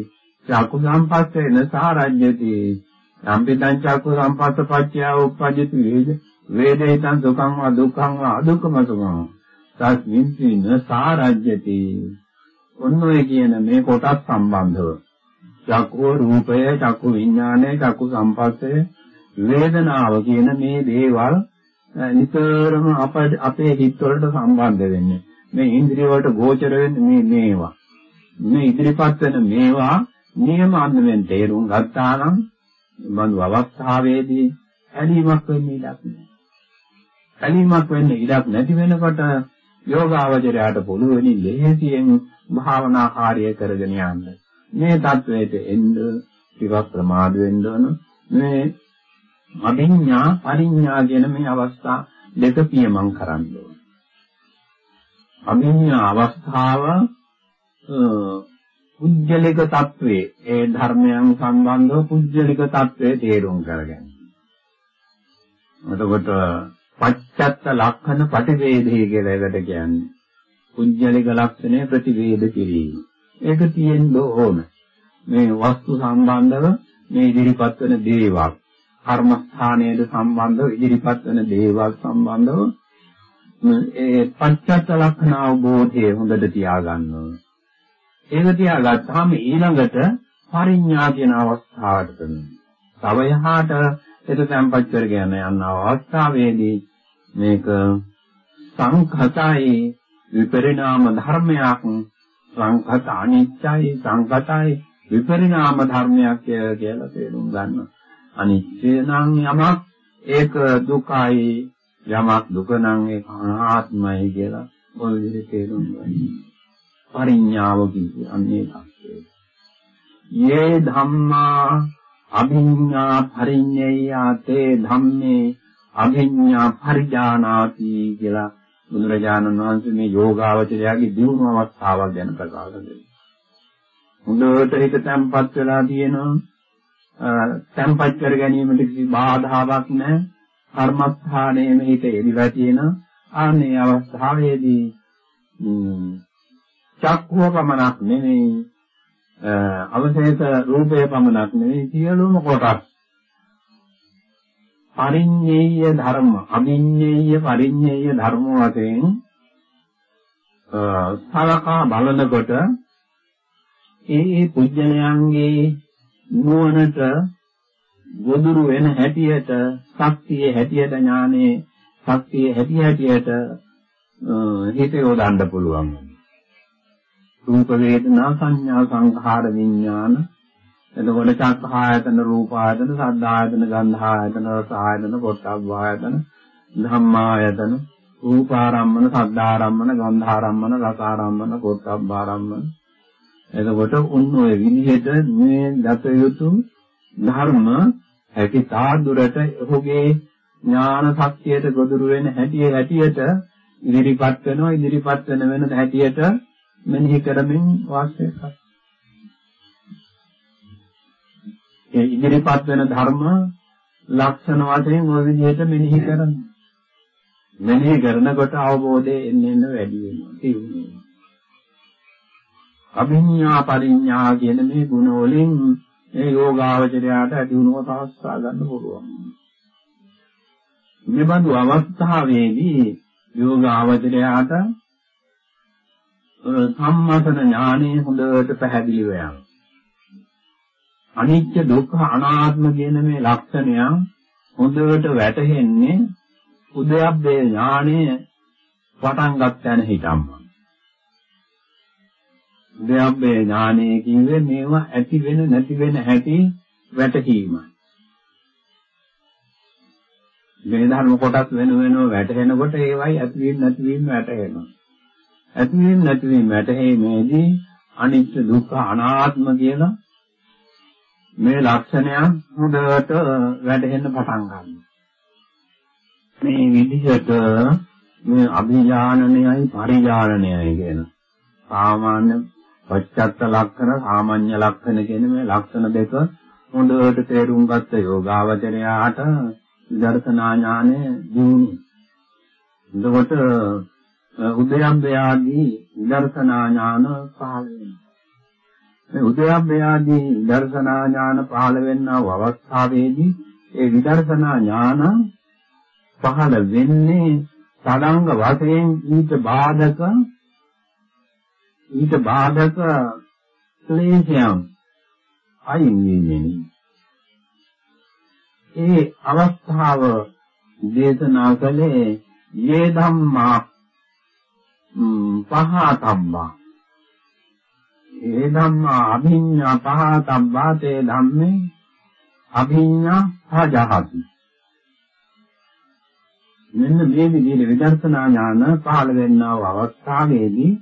Speaker 2: චක්කු සම්පස්සේන සාරජ්‍යති සම්පිතං චක්කු සම්පස්ස පච්චය උප්පජ්ජති වේද වේදිතං සුඛං වා දුක්ඛං වා අදුක්ඛම සුඛං. තස්මින් සින සාරජ්‍යති. ඔන්න ඔය කියන මේ කොටස් සම්බන්ධව. චක්කෝ රූපය චක්කු විඥානය චක්කු සම්පස්සය වේදනාව කියන මේ දේවල් නිතරම අපේ හිත වලට සම්බන්ධ වෙන්නේ. මේ ඉන්ද්‍රිය වලට ගෝචර වෙන්නේ මේ මේවා. මේ ඉදිරිපත් වෙන මේවා නියම අන්දමෙන් තේරුම් ගත්තා නම් බඳු අවස්ථාවේදී ඇලීමක් වෙන්නේ ඉඩක් නැහැ. ඇලීමක් වෙන්නේ ඉඩක් නැති වෙනකොට යෝගාවචරයට පුළුවනි ලෙහෙසියෙන් භාවනා කාර්යය කරගෙන යන්න. මේ தത്വයට එන්න ටිකක් ප්‍රමාද වෙන්න ඕන. මේ අභිඥා පරිඥා කියන මේ අවස්ථා දෙක පියමන් කරන්න ඕන. අභිඥා අවස්ථාව පුජ්‍යලික తත්වේ ඒ ධර්මයන් සම්බන්ධව පුජ්‍යලික తත්වේ තේරුම් කරගන්න. එතකොට පච්චත්ත ලක්ෂණ පටිවේධය කියලා එකට කියන්නේ. පුජ්‍යලික ලක්ෂණය ප්‍රතිවේද කිරීම. ඒක තියෙන්න ඕන. මේ වස්තු සම්බන්ධව මේ ඉදිරිපත් වෙන දේවල් කර්මස්ථානයේද සම්බන්ධව ඉදිරිපත් වෙන දේවල් සම්බන්ධව ඒ පංචත්ත ලක්ෂණ අවබෝධය හොඳට තියාගන්න ඕන. ඒක තියාගත්තාම ඊළඟට පරිඥා කියන අවස්ථාවට කරනවා. තව යහට ඒක සම්පත් කරගෙන යන අවස්ථාවේදී මේක සංඛතයි විපරිණාම ධර්මයක් සංකත අනිත්‍යයි සංකතයි විපරිණාම ධර්මයක් කියලා තේරුම් ගන්න. අනිත්‍ය නම් යමක් ඒක දුකයි යමක් දුක නම් ඒක අනාත්මයි කියලා ඔය විදිහට තේරුම් ගන්න. පරිඥාව කියන්නේ අන්නේ තාක්ෂේ. යේ ධම්මා අභිඤ්ඤා පරිඤ්ඤයාතේ ධම්මේ අභිඤ්ඤා පරිජානාති කියලා බුදුරජාණන් වහන්සේ මේ යෝගාවචරයාගේ දියුණු අවස්ථාවක් ගැන ප්‍රකාශ කළා. හොඳට හිත තැම්පත් වෙලා තියෙනවා. තැම්පත් කර ගැනීමට කිසි බාධාවක් නැහැ. කර්මස්ථානයේම හිත එදිලා තියෙනවා. ආන්නේ අවස්ථාවේදී චක්කුව පමණක් නෙමෙයි අවශේෂ රූපය පමණක් නෙමෙයි සියලුම කොටස් පරිඤ්ඤේය ධර්ම අභිඤ්ඤේය පරිඤ්ඤේය ධර්ම වශයෙන් සලකා බලනකොට ඒ ඒ පුජ්‍යලයන්ගේ නුවණට ගොදුරු වෙන හැටියට ශක්තිය හැටියට ඥානේ ශක්තිය හැටි හැටියට හිත යොදන්න පුළුවන්. රූප වේදනා සංඥා සංඛාර විඥාන එතකොට චක්ඛායතන රූපායතන සද්ධායතන ගන්ධායතන රසායතන පොට්ටබ්බායතන ධම්මායතන රූපාරම්මන සද්ධාරම්මන ගන්ධාරම්මන රසාරම්මන පොට්ටබ්බාරම්මන එතකොට උන් ඔය විදිහට මේ දත යුතු ධර්ම හැකි තාදුරට ඔහුගේ ඥාන ශක්තියට ගොදුරු වෙන හැටි හැටියට ඉදිරිපත් වෙනවා ඉදිරිපත් වෙන වෙන හැටියට මෙනෙහි කරමින් වාසය කරනවා. ඒ ඉදිරිපත් වෙන ධර්ම ලක්ෂණ වශයෙන් ওই විදිහට මෙනෙහි කරනවා. මෙනෙහි කරනකොට අවබෝධය එන්න එන්න වැඩි වෙනවා. තියුනේ. අභිඤ්ඤා පරිඤ්ඤා කියන මේ ගුණ වලින් ඒ යෝගාවචරයට ඇති වුණව සාස්සා ගන්න පුළුවන්. මෙබඳු අවස්ථාවේදී යෝගාවචරයට සම්මතන ඥානෙ හොඳට පැහැදිලිව යනවා. අනිත්‍ය දුක්ඛ අනාත්ම කියන මේ ලක්ෂණයන් හොඳට වැටහෙන්නේ උදයබ්බේ ඥානය පටන් ගන්න තැන හිටම්ම. උදයබ්බේ ඥානය කිව්වේ මේවා ඇති වෙන නැති වෙන හැටි වැටහීමයි. මේ ධර්ම කොටස් වෙන වෙනම වැටහෙනකොට ඒවයි ඇතිවීම නැතිවීම වැටහෙනවා. ඇතිවීම නැතිවීම වැටහීමේදී අනිත්‍ය දුක්ඛ අනාත්ම කියලා මේ ලක්ෂණයන් හොඳට වැටහෙන්න පටන් ගන්නවා. මේ විදිහට මේ අභිඥානනයයි පරිඥානනයයි කියන සාමාන්‍ය පච්චත්ත ලක්ෂණ සාමාන්‍ය ලක්ෂණ කියන මේ ලක්ෂණ දෙක හොඳට තේරුම් ගත්ත යෝගාවචරයාට විදර්ශනා ඥානය දියුණු. එතකොට උදයම්බයාදී විදර්ශනා ඥාන පහළ වෙනවා. මේ උදයම්බයාදී විදර්ශනා ඥාන පහළ වෙනා අවස්ථාවේදී ඒ විදර්ශනා ඥාන පහළ වෙන්නේ සඩංග වශයෙන් ඊට බාධක ඊට බාධක ක්ලේශයන් අයින් වෙන්නේ. ඒ අවස්ථාව දේශනා කළේ යේ ධම්මා පහතම්මා ඒ ධම්මා අභිඤ්ඤා පහතම්මා තේ ධම්මේ අභිඤ්ඤා පහජහති. මෙන්න මේ විදිහේ විදර්ශනා ඥාන පහළ වෙනා වූ අවස්ථාවේදී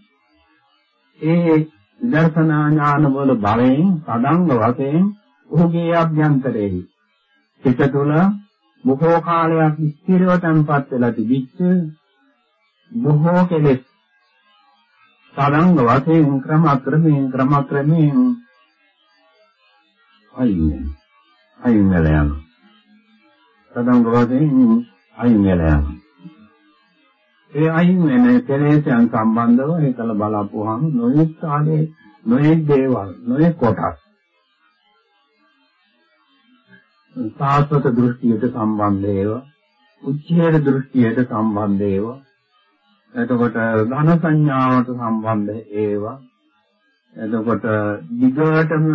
Speaker 2: ඒ විදර්ශනා ඥාන වල බලයෙන් සදංග වශයෙන් ඔහුගේ අභ්‍යන්තරයේ සිත තුළ බොහෝ කාලයක් ස්ථිරව තැන්පත් වෙලා තිබිච්ච බොහෝ කෙලෙස් සාරංග වශයෙන් ක්‍රම ක්‍රමයෙන් ක්‍රම ක්‍රමයෙන් අයින් අයින් වෙලා යනවා. සාරංග වශයෙන් අයින් වෙලා යනවා. ඒ අයින් වෙන කෙලෙස්යන් සම්බන්ධව ඒකල බලපුවහම නොයෙක් කාලේ නොයෙක් දේවල් නොයෙක් කොටස් සාස්වත දෘෂ්ටියට සම්බන්ධ ඒවා උච්ඡේද දෘෂ්ටියට සම්බන්ධ ඒවා එතකොට ධන සංඥාවට සම්බන්ධ ඒවා. එතකොට දිගටම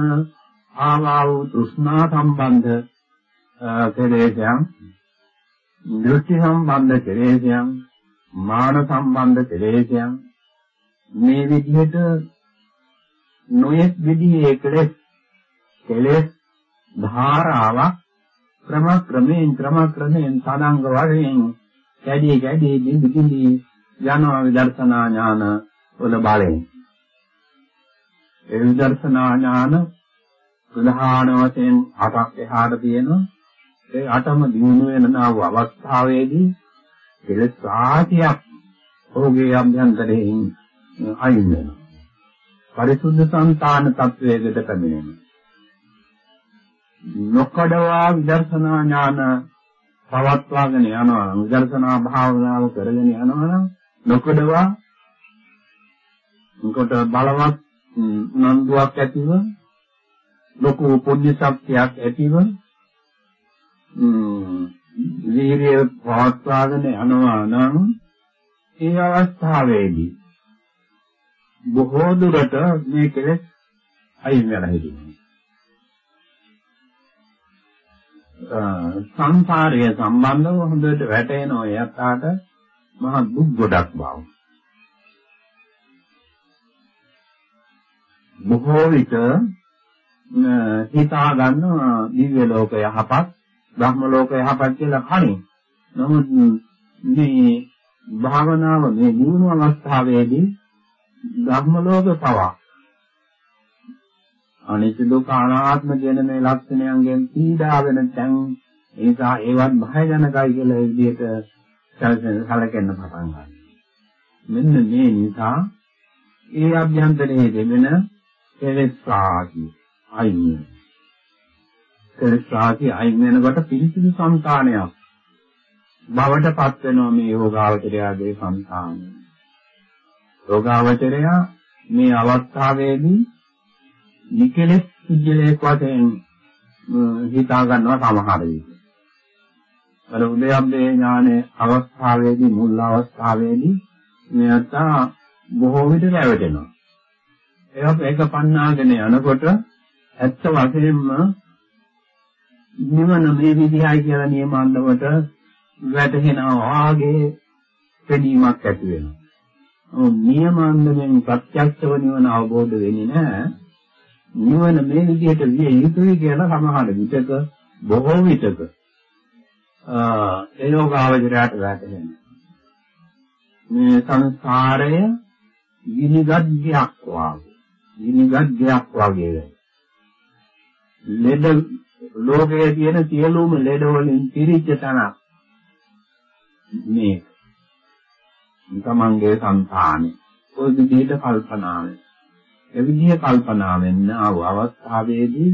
Speaker 2: ආවා වූ තෘෂ්ණා සම්බන්ධ කෙලෙසයන් දෘෂ්ටි සම්බන්ධ කෙලෙසයන් මාන සම්බන්ධ කෙලෙසයන්. මේ විදිහට නොයෙක් විදිහේ කෙලෙස් කෙලෙස් ධාරාවක් ක්‍රම ක්‍රමයෙන් ක්‍රම ක්‍රමයෙන් සාධාංග වශයෙන් කැඩී කැඩී බිඳි බිඳි යනවා විදර්ශනා ඥාන වල බලයෙන්. ඒ විදර්ශනා ඥාන ප්‍රධාන වශයෙන් අටක් එහාට තියෙනවා. ඒ අටම දිනු වෙනා වූ අවස්ථාවේදී කෙලෙස් ආතියක් ඔහුගේ අභ්‍යන්තරයෙන් අයින් වෙනවා. පරිසුද්ධ සංතාන තත්වයකට පැමිණෙනවා. නොකඩවා විදර්ශනා ඥාන පවත්වාගෙන යනවා. විදර්ශනා භාවනාව කරගෙන යනවා නම් නොකඩවා උකට බලවත් නන්දුවක් ඇතිව ලොකු පුණ්‍ය ශක්තියක් ඇතිව වීර්යය පවත්වාගෙන යනවා නම් ඒ අවස්ථාවේදී බොහෝ දුරට මේ කෙලෙස් අයින් වෙලා හිටිනවා. සංසාරය සම්බන්ධව හොඳට වැටෙනවා යත්තාට මහ දුක් ගොඩක් බව. බොහෝ විට හිතා ගන්නවා දිව්‍ය ලෝක යහපත්, බ්‍රහ්ම ලෝක යහපත් කියලා කණි. නමුත් මේ භාවනාව මේ දිනු අවස්ථාවේදී බ්‍රහ්ම ලෝක පවා අනිත්‍ය දුක්ඛ අනාත්ම කියන මේ ලක්ෂණයන්ගෙන් පීඩා වෙන තැන් ඒ නිසා ඒවත් භයජනකයි කියලා ඒ සැලසෙන සැලකෙන්න පටන් ගන්නවා. මෙන්න මේ නිසා ඒ අභ්‍යන්තරයේ දෙවෙන කෙලෙස්සාකි අයින් වෙනවා. කෙලෙස්සාකි අයින් වෙනකොට පිරිසිදු సంతානයක් බවටපත් වෙනවා මේ යෝගාවචරයාගේ సంతානය. යෝගාවචරයා මේ අවස්ථාවේදී නිකලෙස් සිද්ධලයක් වශයෙන් හිතා ගන්නවා සමහර විට. අර උදයබ්බේ ඥානයේ අවස්ථාවේදී මුල් අවස්ථාවේදී මෙයත් බොහෝ විට රැවටෙනවා. ඒක එක පන්නාගෙන යනකොට ඇත්ත වශයෙන්ම නිවන මේ විදිහයි කියලා නියමන්නවට වැටහෙනවා වාගේ පෙනීමක් ඇති වෙනවා. ඔව් නියමන්නයෙන් ප්‍රත්‍යක්ෂව නිවන අවබෝධ වෙන්නේ නැහැ. නිවන මේ විදිහට විය යුතුයි කියලා සමහර විටක බොහෝ විටක ඒ යෝගාවචරයට වැටෙනවා. මේ සංසාරය විනිගද්දයක් වාගේ. විනිගද්දයක් වාගේ. ලෙඩ ලෝකයේ තියෙන සියලුම ලෙඩ වලින් පිරිච්ච තන මේ තමන්ගේ సంతානෙ ඔය විදිහට කල්පනාවෙන් ඒ විදිහ කල්පනාවෙන් ආව අවස්ථාවේදී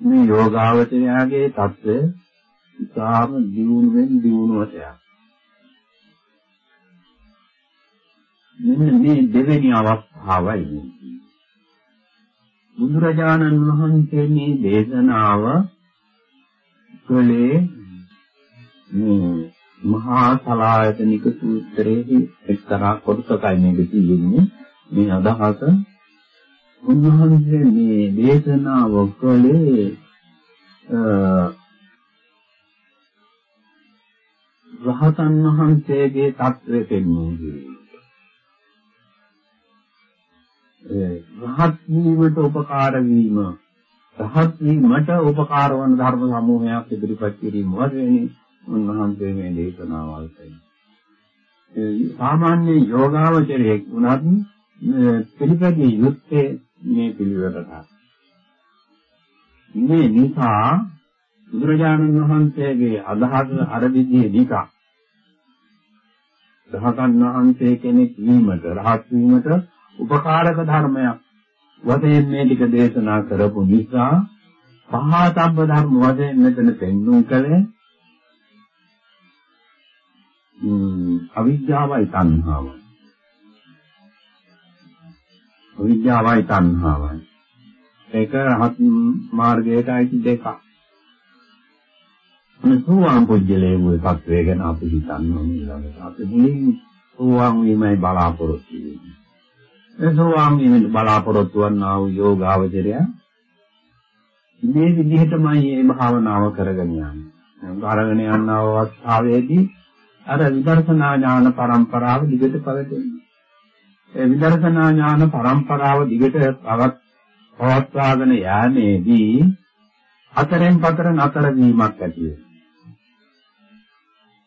Speaker 2: මේ යෝගාවචරයාගේ தත්ත්වය ඉතාම දියුණුවෙන් දියුණුවට යනවා. මෙන්න මේ දෙවෙනි අවස්ථාවයි. බුදුරජාණන් වහන්සේ මේ දේශනාව කළේ මේ මහා සලායතනික සූත්‍රයේ එක්තරා කොටසකයි මේක තියෙන්නේ. මේ අදහස උන්වහන්සේ මේ දේශනාව කළේ රහතන් වහන්සේගේ தත්ත්වය පෙන්වන්නේ. ඒ රහත් වීමට උපකාර වීම රහත් වීමට උපකාර වන ධර්ම සමූහයක් ඉදිරිපත් කිරීම වශයෙන් උන්වහන්සේ මේ දේශනාවල් කළා. ඒ සාමාන්‍ය යෝගාවචරයේ උනත් පිළිපැදිය යුත්තේ මේ පිළිවෙලට. මේ නිසා බුදුරජාණන් වහන්සේගේ අදහස අර විදිහේ නිකා රහතන් වහන්සේ කෙනෙක් වීමට රහත් වීමට උපකාරක ධර්මයක් වශයෙන් මේ ටික දේශනා කරපු නිසා පහතබ්බ ධර්ම වශයෙන් මෙතන පෙන්වුම් කළේ අවිද්‍යාවයි තණ්හාවයි අවිද්‍යාවයි තණ්හාවයි. ඒක රහත් මාර්ගයට අයිති දෙකක්. සෝවාන් පුජ්‍යලයේ වූ තත්වය ගැන අපි හිතන්න ඕනේ ඊළඟට. අපි මුලින් සෝවාන් වීමයි බලාපොරොත්තු වෙන්නේ. ඒ සෝවාන් වීමෙන් බලාපොරොත්තු වන්නා වූ යෝගාවචරය මේ විදිහටමයි මේ භාවනාව කරගෙන යන්නේ. අරගෙන යන අවස්ථාවේදී අර විදර්ශනා ඥාන පරම්පරාව දිගට පවතිනවා. ඒ විදර්ශනා ඥාන පරම්පරාව දිගට පවත් පවත්වාගෙන යෑමේදී අතරෙන් පතර නතර වීමක් ඇති වෙනවා.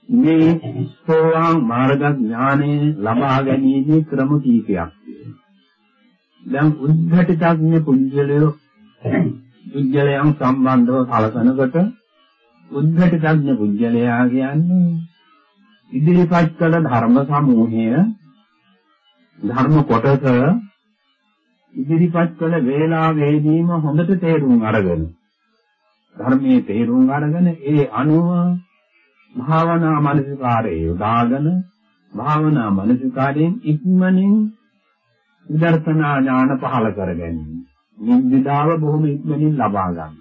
Speaker 2: මේ සෝවාන් මාර්ග ඥානය ලබා ගැනීමේ ක්‍රම කීපයක්. දැන් උද්ධටිතඥ පුජ්‍යලයෝ පුජ්‍යලයන් සම්බන්ධව කලකනකොට උද්ධටිතඥ පුජ්‍යලයා කියන්නේ ඉදිරිපත් කළ ධර්ම සමූහය ධර්ම කොටස ඉදිරිපත් කළ වේලාවේදීම හොඳට තේරුම් අරගෙන ධර්මයේ තේරුම් අරගෙන ඒ අනුව භාවනා මනසිකාරයේ යොදාගෙන භාවනා මනසිකාරයෙන් ඉක්මනින් විදර්ශනා ඥාන පහළ කර ගැනීම. නිබ්බිදාව බොහොම ඉක්මනින් ලබා ගන්න.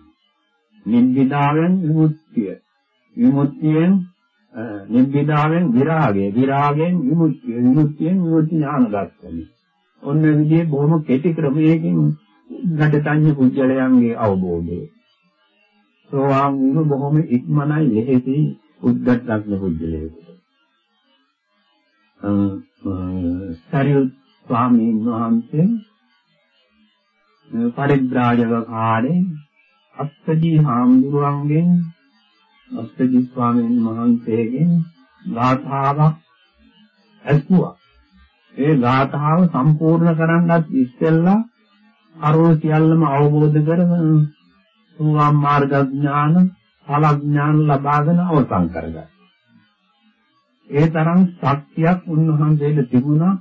Speaker 2: නිබ්බිදාවෙන් විමුක්තිය. විමුක්තියෙන් නිබ්බිදාවෙන් විරාගය විරාගයෙන් විමුක්තිය විමුක්තියෙන් විමුක්ති ඥාන දර්ශනය ඔන්න විදිහේ බොහොම කෙටි ක්‍රමයකින් ඝටතඤ්ඤ පුජ්‍යලයන්ගේ අවබෝධය සෝවාන් වීම බොහොම ඉක්මනයි ලෙහෙසි උද්දච්චඥ පුජ්‍යලයකට සරියුත් ස්වාමීන් වහන්සේ පරිබ්‍රාජක කාලේ අස්සජී හාමුදුරුවන්ගෙන් අස්සජී ස්වාමීන් වහන්සේගෙන් ගාථාවක් ඇසුවා. ඒ ගාථාව සම්පූර්ණ කරන්නත් ඉස්සෙල්ලා අරෝ සියල්ලම අවබෝධ කරගෙන සෝවාන් මාර්ග ඥාන, ඵල ඥාන ලබාගෙන අවසන් කරගත්තා. ඒ තරම් ශක්තියක් උන්වහන්සේට තිබුණා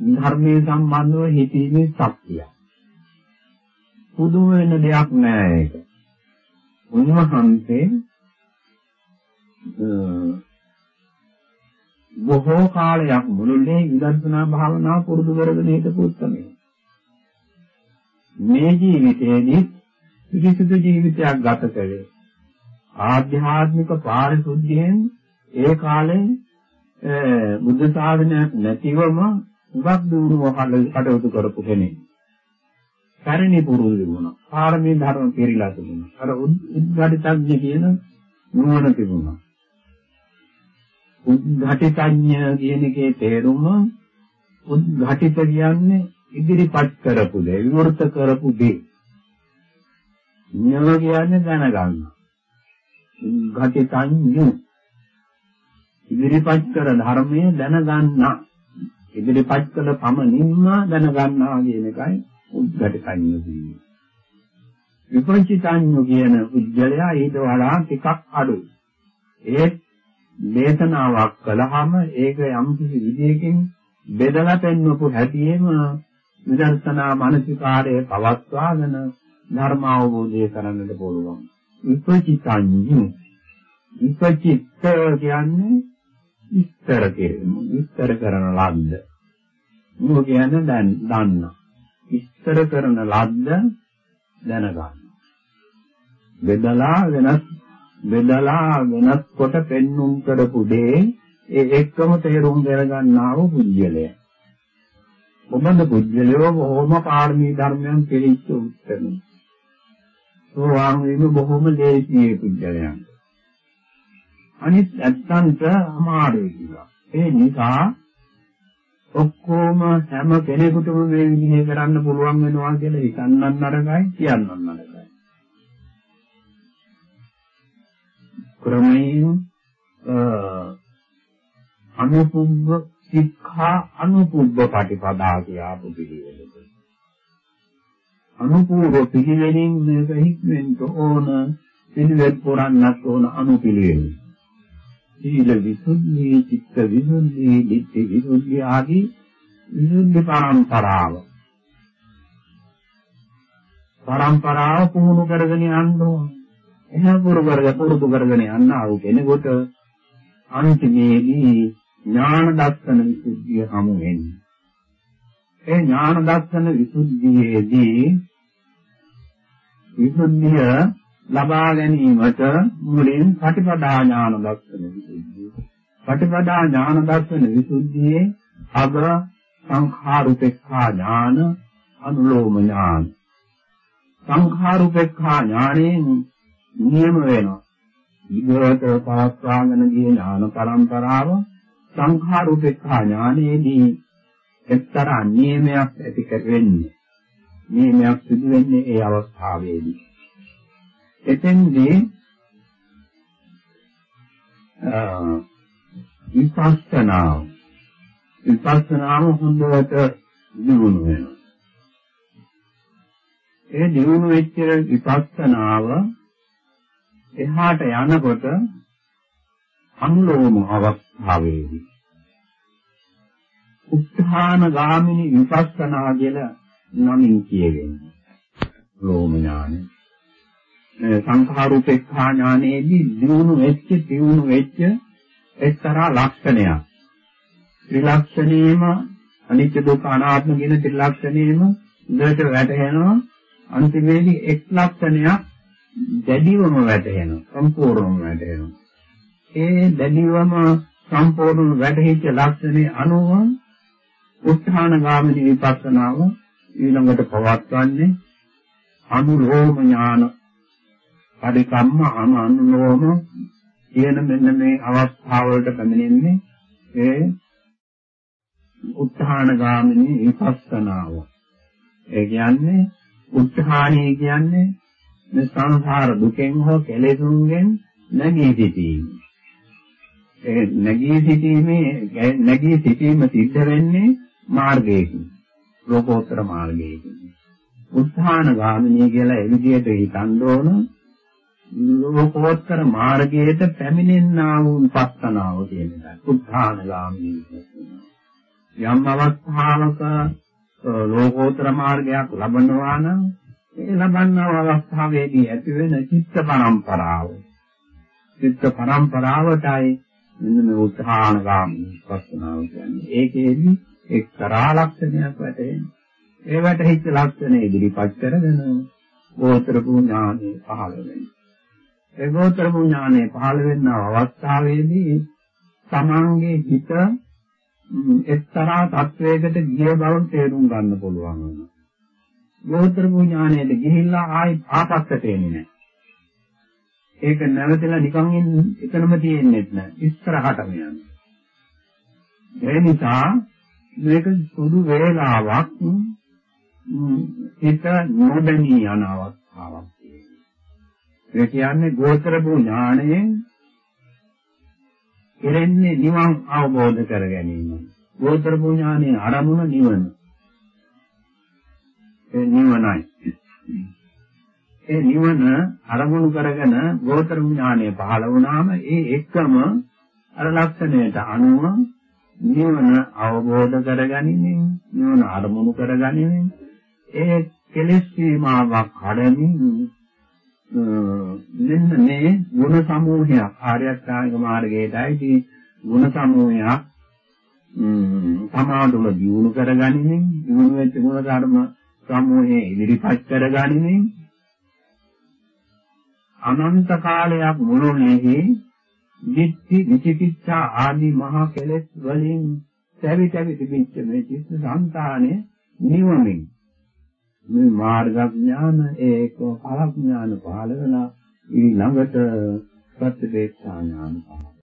Speaker 2: ධර්මයේ සම්බන්ධව හිතීමේ ශක්තිය. පුදුම වෙන දෙයක් නෑ ඒක. උන්වහන්සේ බොහෝ කාලයක් මුළුල්ලේ විදර්ශනා භාවනාව පුරුදු කරගෙන හිටපු උත්සමයි. මේ ජීවිතයේදී පිරිසුදු ජීවිතයක් ගත කළේ ආධ්‍යාත්මික පාරිශුද්ධියෙන් ඒ කාලේ බුද්ධ ශාසනයක් නැතිවම උගක් දුරුව කටයුතු කරපු කෙනෙක්. පරිණි පුරුදු වුණා. පාරමී ධර්ම පිරීලා තිබුණා. අර උද්ඝාටිතඥ කියන නුවණ තිබුණා. උද්ඝාටිතඥ කියන එකේ තේරුම උද්ඝාටිත කියන්නේ ඉදිරිපත් කරපු දේ, විවෘත කරපු දේ. ඥව කියන්නේ දැනගන්න. උද්ඝාටිතඥ ඉදිරිපත් කර ධර්මයේ දැනගන්න. ඉදිරිපත් කළ පමණින්ම දැනගන්නවා කියන එකයි උද්ඝටකඤ්ඤ කියන්නේ. විපංචිතඤ්ඤ කියන උද්ජලයා ඊට වඩා ටිකක් අඩුයි. ඒ දේශනාවක් කළාම ඒක යම් කිසි විදියකින් බෙදලා පෙන්වපු හැටියෙම විදර්ශනා මානසිකාරයේ පවත්වාගෙන ධර්ම අවබෝධය කරන්නට පුළුවන්. විපංචිතඤ්ඤ විපංචිත කියන්නේ විස්තර කිරීම විස්තර කරන ලද්ද. මොකද කියන්නේ දැන් දන්නා. විස්තර කරන ලද්ද දැනගන්න. බෙදලා වෙනස් බෙදලා වෙනස් කොට පෙන්눔 කරපු දේ ඒ එක්කම තේරුම් ගන්නා වූ පුජ්‍යලය. ඔබඳ පුජ්‍යලයෝ බොහොම පාරමී ධර්මයන් පිළිච්ච උත්තරයි. සෝවාන් වීම බොහොම ලේසියි පුජ්‍යලයන්. අනිත් ඇත්තන්ට අමාරුයි කියලා. ඒ නිසා ඔක්කොම හැම කෙනෙකුටම මේ විදිහේ කරන්න පුළුවන් වෙනවා කියලා හිතන්නත් නරකයි කියන්නත් නරකයි. ක්‍රමයෙන් අනුපුබ්බ සික්ඛා අනුපුබ්බ පටිපදා කියපු පිළිවෙලද. අනුපූර්ව පිළිවෙලින් මේක හික්මෙන්න ඕන පිළිවෙත් පුරන්නත් ඕන අනුපිළිවෙල. සීල විසුද්ධි, චිත්ත විසුද්ධි, ධිට්ඨි විසුද්ධි ආදී විසුද්ධි පරම්පරාව. පරම්පරාව පුහුණු කරගෙන යන්න ඕන. එහෙම පුරුකරගෙන පුරුදු කරගෙන යන්න ආව කෙනෙකුට අන්තිමේදී ඥාන දර්ශන විසුද්ධිය හමු වෙන්නේ. ඒ ඥාන දර්ශන විසුද්ධියේදී විසුද්ධිය ලබා ගැනීමට මුලින් පටිපදා ඥාන දර්ශන විසුද්ධිය. පටිපදා ඥාන දර්ශන විසුද්ධියේ අග සංඛාරුපේක්ඛා ඥාන අනුලෝම ඥාන. සංඛාරුපේක්ඛා ඥාණයෙන් නියම වෙනවා. විගත පාස්වාගෙන ගිය ඥාන පරම්පරාව සංඛාරුපේක්ඛා ඥානයේදී එක්තරා නියමයක් ඇති කරවෙන්නේ. නියමයක් සිදු වෙන්නේ ඒ අවස්ථාවේදී. එතෙන්දී විපස්සනාව විපස්සනාව හොඳට දියුණු වෙනවා. ඒ දියුණු වෙච්ච විපස්සනාව එහාට යනකොට අනුලෝම අවස්ථාවේදී උත්හාන ගාමිනී විපස්සනා කියලා නමින් කියවෙන්නේ. ලෝම ඥානයි. සංඛාරූපේක්ඛා ඥානයේදී දිනු වෙච්ච දිනු වෙච්ච එක්තරා ලක්ෂණයක්. ත්‍රිලක්ෂණේම අනිත්‍ය දුක්ඛ අනාත්ම කියන ත්‍රිලක්ෂණේම දෙයට වැටහෙනවා. අන්තිමේදී එක් ලක්ෂණයක් දැඩිවම වැටහෙනවා. සම්පූර්ණවම වැටහෙනවා. ඒ දැඩිවම සම්පූර්ණ වැඩහිච්ච ලක්ෂණේ අනුව උත්හාන ගාමිනී විපස්සනාව ඊළඟට පවත්වන්නේ අනුලෝම ඥාන පරිකම්ම අනුලෝම කියන මෙන්න මේ අවස්ථාවලට පැමිණෙන්නේ ඒ උත්හාන ගාමිනී විපස්සනාව ඒ කියන්නේ උත්හානී කියන්නේ මේ සංසාර දුකෙන් හෝ කෙලෙසුන්ගෙන් නැගී සිටීම. ඒ නැගී සිටීමේ නැගී සිටීම සිද්ධ වෙන්නේ මාර්ගයකින්. ලෝකෝත්තර මාර්ගයකින්. උත්හාන ගාමිනී කියලා ඒ විදිහට හිතන්න ඕන. ලෝකෝත්තර මාර්ගයට පැමිණෙන්නා වූ පස්සනාව කියන එක. උත්හාන ගාමිනී යම් අවස්ථාවක ලෝකෝත්තර මාර්ගයක් ලබනවා නම් ඒ ලබන්නා අවස්ථාවේදී ඇති වෙන චිත්ත පරම්පරාව චිත්ත පරම්පරාවටයි මෙන්න මේ උත්හාන ගාමී පස්සනාව කියන්නේ ඒකේදී එක්තරා ලක්ෂණයක් වැටෙනවා ඒ වැටහිච්ච ලක්ෂණ ඉදිරිපත් කරගෙන ගෝත්‍ර පුඥානෙ පහළ වෙනවා ඒ ගෝත්‍ර පුඥානෙ පහළ වෙන අවස්ථාවේදී තමන්ගේ හිත එක්තරා තත්වයකට ගිය බව තේරුම් ගන්න පුළුවන් වෙනවා. ගෝත්‍ර ඥානයට ගිහිල්ලා ආයි ආපස්සට එන්නේ නැහැ. ඒක නැවතලා නිකන් එතනම තියෙන්නේ නැහැ. ඉස්සරහටම යනවා. ඒ නිසා මේක සුදු වේලාවක් හිත නොදැනී යන අවස්ථාවක් තියෙනවා. ඒ කියන්නේ ගෝත්‍ර ඥානයෙන් කෙරෙන්නේ නිවන් අවබෝධ කර ගැනීම. ගෝත්‍ර ඥානයේ ආරමුණ නිවන. ඒ නිවනයි. ඒ නිවන අරමුණු කරගෙන ගෝත්‍ර ඥානය පහළ වුණාම ඒ එක්කම අර ලක්ෂණයට අනුව නිවන අවබෝධ කරගනිමින් නිවන අරමුණු කරගනිමින් ඒ කෙලෙස් සීමාවක් කඩමින් මෙන්න මේ ගුණ සමූහයක් ආර්ය අෂ්ටාංග මාර්ගයේදී ගුණ සමූහයක් සමාදුල දියුණු කරගනිමින් දියුණු වෙච්ච ගුණ ධර්ම සමූහයේ ඉදිරිපත් කරගනිමින් අනන්ත කාලයක් මුළුල්ලේ දිට්ඨි විචිකිච්ඡා ආදී මහා කෙලෙස් වලින් සැවි සැවි තිබිච්ච මේ චිත්ත සංතානය නිවමින්. මේ මාර්ග ඥාන ඒක ඵල ඥාන පහළ වෙන ඊළඟට ප්‍රතිවේක්ෂා ඥාන පහළ